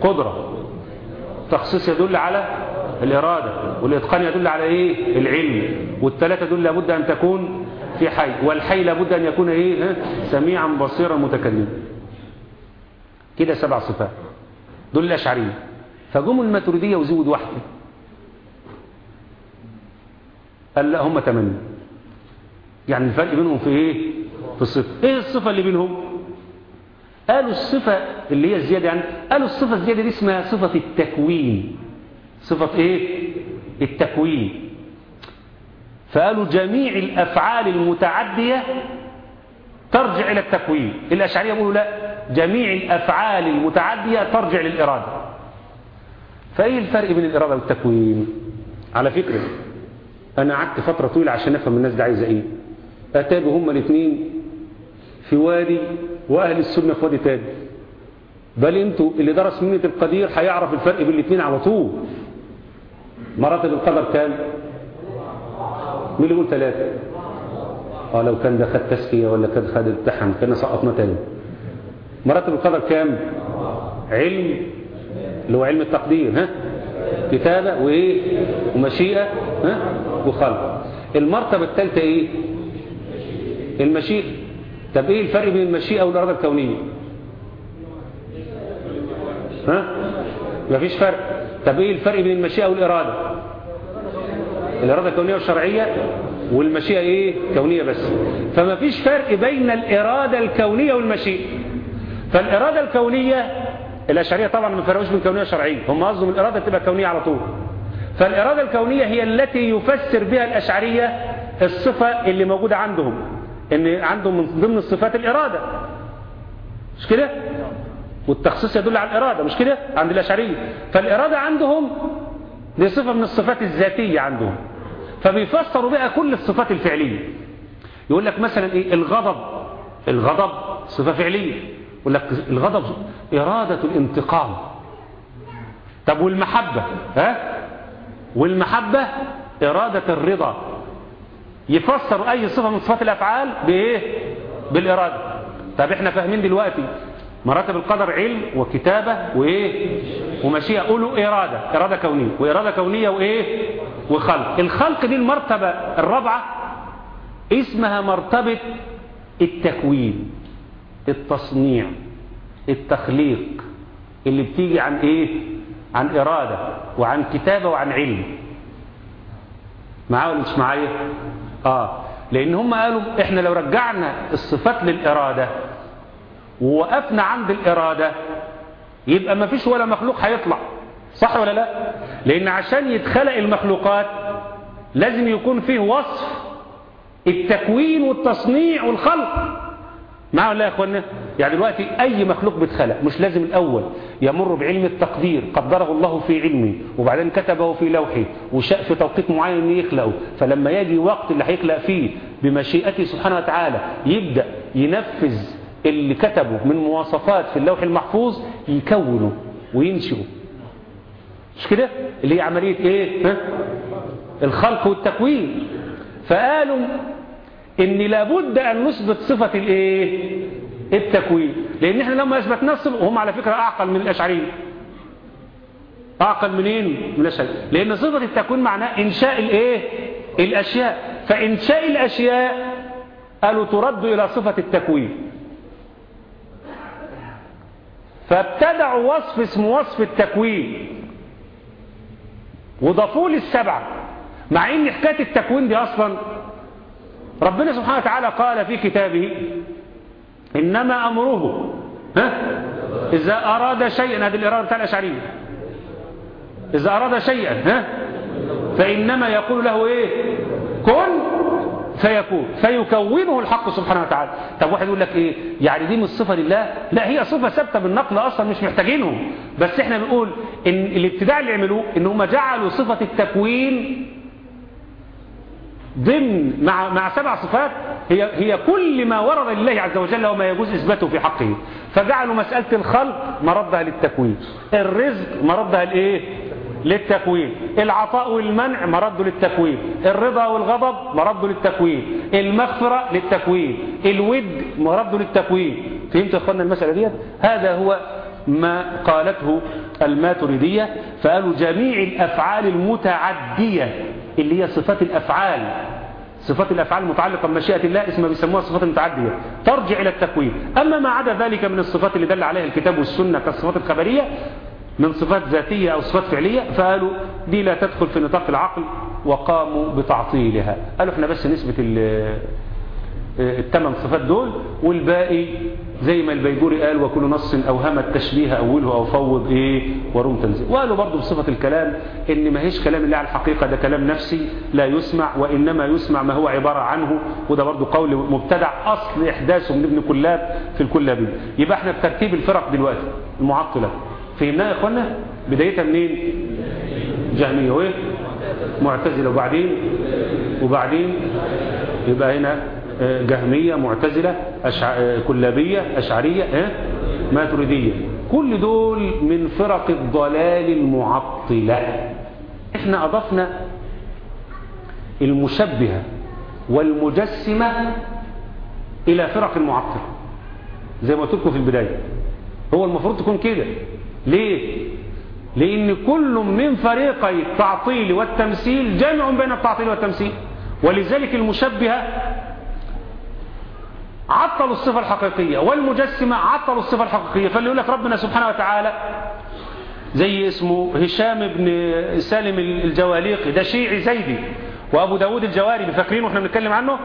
قدرة. تخصيص يدل على الإرادة. والإتقان يدل على إيه؟ العلم. والثلاثة دول لابد أن تكون في حي. والحي لابد أن يكون إيه؟ سميعا بصيرا متكلما. كده سبع صفات. دول الأشعرية. فجم الماتريدية وزود واحدة. قال لا هم ثمانية يعني الفرق بينهم في إيه؟ في الصفة. إيه الصفة اللي بينهم؟ قالوا الصفة اللي هي الزيادة يعني قالوا الصفة الزيادة دي اسمها صفة التكوين. صفة إيه؟ التكوين. فقالوا جميع الأفعال المتعدية ترجع إلى التكوين. الأشعرية يقولوا لا جميع الأفعال المتعدية ترجع للإرادة. فإيه الفرق بين الإرادة والتكوين؟ على فكرة أنا قعدت فترة طويلة عشان أفهم الناس دي عايزة إيه. أتابوا هما الاثنين في وادي وأهل السنة في وادي تاني. بل أنتوا اللي درس منة القدير هيعرف الفرق بين الاثنين على طول. مراتب القدر كام؟ مين اللي يقول ثلاثة آه لو كان ده خد تزكية ولا كان خد امتحان كان سقطنا تاني. مراتب القدر كام؟ علم. اللي هو علم التقدير ها؟ كتابة وإيه؟ ومشيئة ها؟ وخلق المرتبة الثالثة إيه؟ المشيئة طب إيه الفرق بين المشيئة والإرادة الكونية؟ ها؟ مفيش فرق. طب إيه الفرق بين المشيئة والإرادة؟ الإرادة الكونية والشرعية والمشيئة إيه؟ كونية بس. فما فيش فرق بين الإرادة الكونية والمشيئة. فالإرادة الكونية الأشعرية طبعا ما فرقوش بين كونية وشرعية. هم قصدهم الإرادة تبقى كونية على طول. فالإرادة الكونية هي التي يفسر بها الأشعرية الصفة اللي موجودة عندهم إن عندهم من ضمن الصفات الإرادة. مش كده؟ والتخصيص يدل على الإرادة مش كده؟ عند الأشعرية. فالإرادة عندهم دي صفة من الصفات الذاتية عندهم. فبيفسروا بها كل الصفات الفعلية. يقول لك مثلا إيه؟ الغضب. الغضب صفة فعلية. يقول لك الغضب إرادة الانتقام. طب والمحبة؟ ها؟ والمحبة إرادة الرضا. يفسر أي صفة من صفات الأفعال بإيه؟ بالإرادة. طب إحنا فاهمين دلوقتي مراتب القدر علم وكتابة وإيه؟ ومشيئة. قولوا إرادة. إرادة كونية. وإرادة كونية وإيه؟ وخلق. الخلق دي المرتبة الرابعة اسمها مرتبة التكوين التصنيع التخليق اللي بتيجي عن إيه؟ عن إرادة وعن كتابة وعن علم. معاه ولا مش معايا؟ آه. لأن هم قالوا إحنا لو رجعنا الصفات للإرادة ووقفنا عند الإرادة يبقى ما فيش ولا مخلوق هيطلع. صح ولا لا؟ لأن عشان يتخلق المخلوقات لازم يكون فيه وصف التكوين والتصنيع والخلق. معه ولا يا اخوانا يعني دلوقتي أي مخلوق بيتخلق مش لازم الأول يمر بعلم التقدير قدره الله في علمه وبعدين كتبه في لوحه وشاء في توقيت معين ان يخلقه فلما يجي وقت اللي هيخلق فيه بمشيئته سبحانه وتعالى يبدأ ينفذ اللي كتبه من مواصفات في اللوح المحفوظ يكونه وينشئه. مش كده؟ اللي هي عملية إيه؟ ها؟ الخلق والتكوين. فقالوا ان لابد أن نثبت صفة الإيه؟ التكوين. لأن إحنا لما اثبتنا الصفة وهم على فكرة أعقل من الاشعريين أعقل منين؟ من الاشعريين لأن صفة التكوين معناه إنشاء الإيه؟ الأشياء. فإنشاء الأشياء قالوا ترد إلى صفة التكوين. فابتدعوا وصف اسمه وصف التكوين. وضافوا للسبعة. مع إن حكاية التكوين دي أصلا ربنا سبحانه وتعالى قال في كتابه إنما أمره ها؟ إذا أراد شيئا هذه الإرادة بتاع الأشعرية. إذا أراد شيئا ها؟ فإنما يقول له إيه؟ كن فيكون فيكونه الحق سبحانه وتعالى. طب واحد يقول لك إيه؟ يعني دي مش صفة لله؟ لا هي صفة ثابتة بالنقل أصلا مش محتاجينهم. بس إحنا بنقول إن الابتداع اللي عملوه إن هم جعلوا صفة التكوين ضمن مع مع سبع صفات هي, هي كل ما ورد لله عز وجل وما يجوز إثباته في حقه. فجعلوا مسألة الخلق مردها للتكوين. الرزق مردها لإيه؟ للتكوين. العطاء والمنع مرده للتكوين. الرضا والغضب مرده للتكوين. المغفرة للتكوين. الود مرده للتكوين. فهمت يا اخوانا المسألة ديت؟ هذا هو ما قالته الماتريدية. فقالوا جميع الأفعال المتعدية اللي هي صفات الأفعال. صفات الأفعال المتعلقة بمشيئة الله اسمها بيسموها صفات متعدية ترجع إلى التكوين. أما ما عدا ذلك من الصفات اللي دل عليها الكتاب والسنة كالصفات الخبرية من صفات ذاتية أو صفات فعلية فقالوا دي لا تدخل في نطاق العقل وقاموا بتعطيلها. قالوا إحنا بس نثبت الثمان صفات دول والباقي زي ما البيجوري قال وكل نص أوهم التشبيه أوله أو فوض إيه وروم تنزيل. وقالوا برضو بصفة الكلام إن ما هيش كلام الله على الحقيقة ده كلام نفسي لا يسمع وإنما يسمع ما هو عبارة عنه وده برضو قول مبتدع أصل إحداثه من ابن كلاب في الكلابي يبقى إحنا بترتيب الفرق دلوقتي المعطلة. فهمناها يا إخوانا؟ بدايتها منين؟ جهمية. وإيه؟ معتزلة. وبعدين؟ وبعدين؟ يبقى هنا جهمية معتزلة أشع... كلابية أشعرية آه؟ ماتريدية. كل دول من فرق الضلال المعطلة. إحنا أضفنا المشبهة والمجسمة إلى فرق المعطلة. زي ما قلت لكم في البداية. هو المفروض تكون كده. ليه؟ لأن كل من فريقي التعطيل والتمثيل جامع بين التعطيل والتمثيل. ولذلك المشبهة عطلوا الصفة الحقيقية والمجسمة عطلوا الصفة الحقيقية. فاللي يقول لك ربنا سبحانه وتعالى زي اسمه هشام بن سالم الجواليقي ده شيعي زيدي وأبو داود الجواري فاكرين وإحنا بنتكلم عنه؟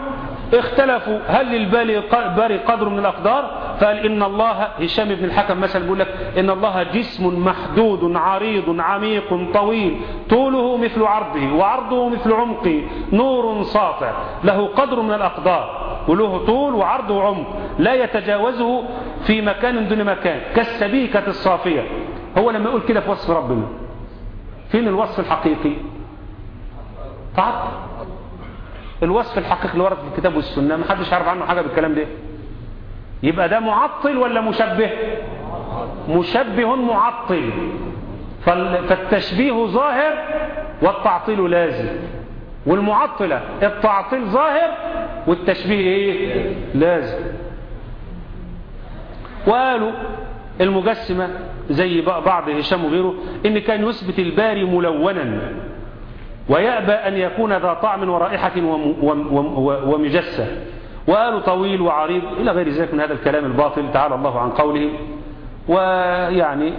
اختلفوا هل للباري قدر من الأقدار؟ فقال إن الله هشام بن الحكم مثلا بيقول لك إن الله جسم محدود عريض عميق طويل طوله مثل عرضه وعرضه مثل عمقه نور ساطع له قدر من الأقدار. وله طول وعرض وعمق لا يتجاوزه في مكان دون مكان كالسبيكة الصافية. هو لما يقول كده في وصف ربنا. فين الوصف الحقيقي؟ تعطل الوصف الحقيقي اللي ورد في الكتاب والسنة ما حدش عارف عنه حاجة بالكلام ده. يبقى ده معطل ولا مشبه؟ مشبه معطل. فالتشبيه ظاهر والتعطيل لازم. والمعطلة التعطيل ظاهر والتشبيه إيه؟ لازم. وقالوا المجسمة زي بعض هشام وغيره إن كان يثبت الباري ملونا ويأبى أن يكون ذا طعم ورائحة ومجسة. وقالوا طويل وعريض إلى غير ذلك من هذا الكلام الباطل تعالى الله عن قولهم ويعني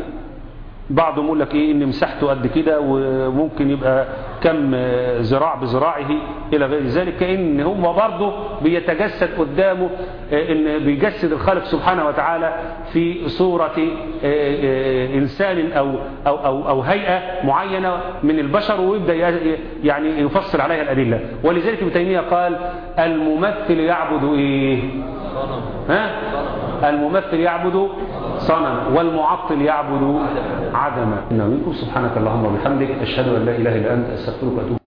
بعضهم يقول لك إيه ان مساحته قد كده وممكن يبقى كم ذراع بذراعه إلى غير ذلك كأن هو برضه بيتجسد قدامه إن بيجسد الخالق سبحانه وتعالى في صورة إنسان أو أو أو, أو هيئة معينة من البشر ويبدأ يعني يفصل عليها الأدلة. ولذلك ابن تيمية قال الممثل يعبد إيه؟ ها؟ الممثل يعبد صنما والمعطل يعبد عدما. إنه منكم سبحانك اللهم وبحمدك أشهد أن لا إله إلا أنت أستغفرك وأتوب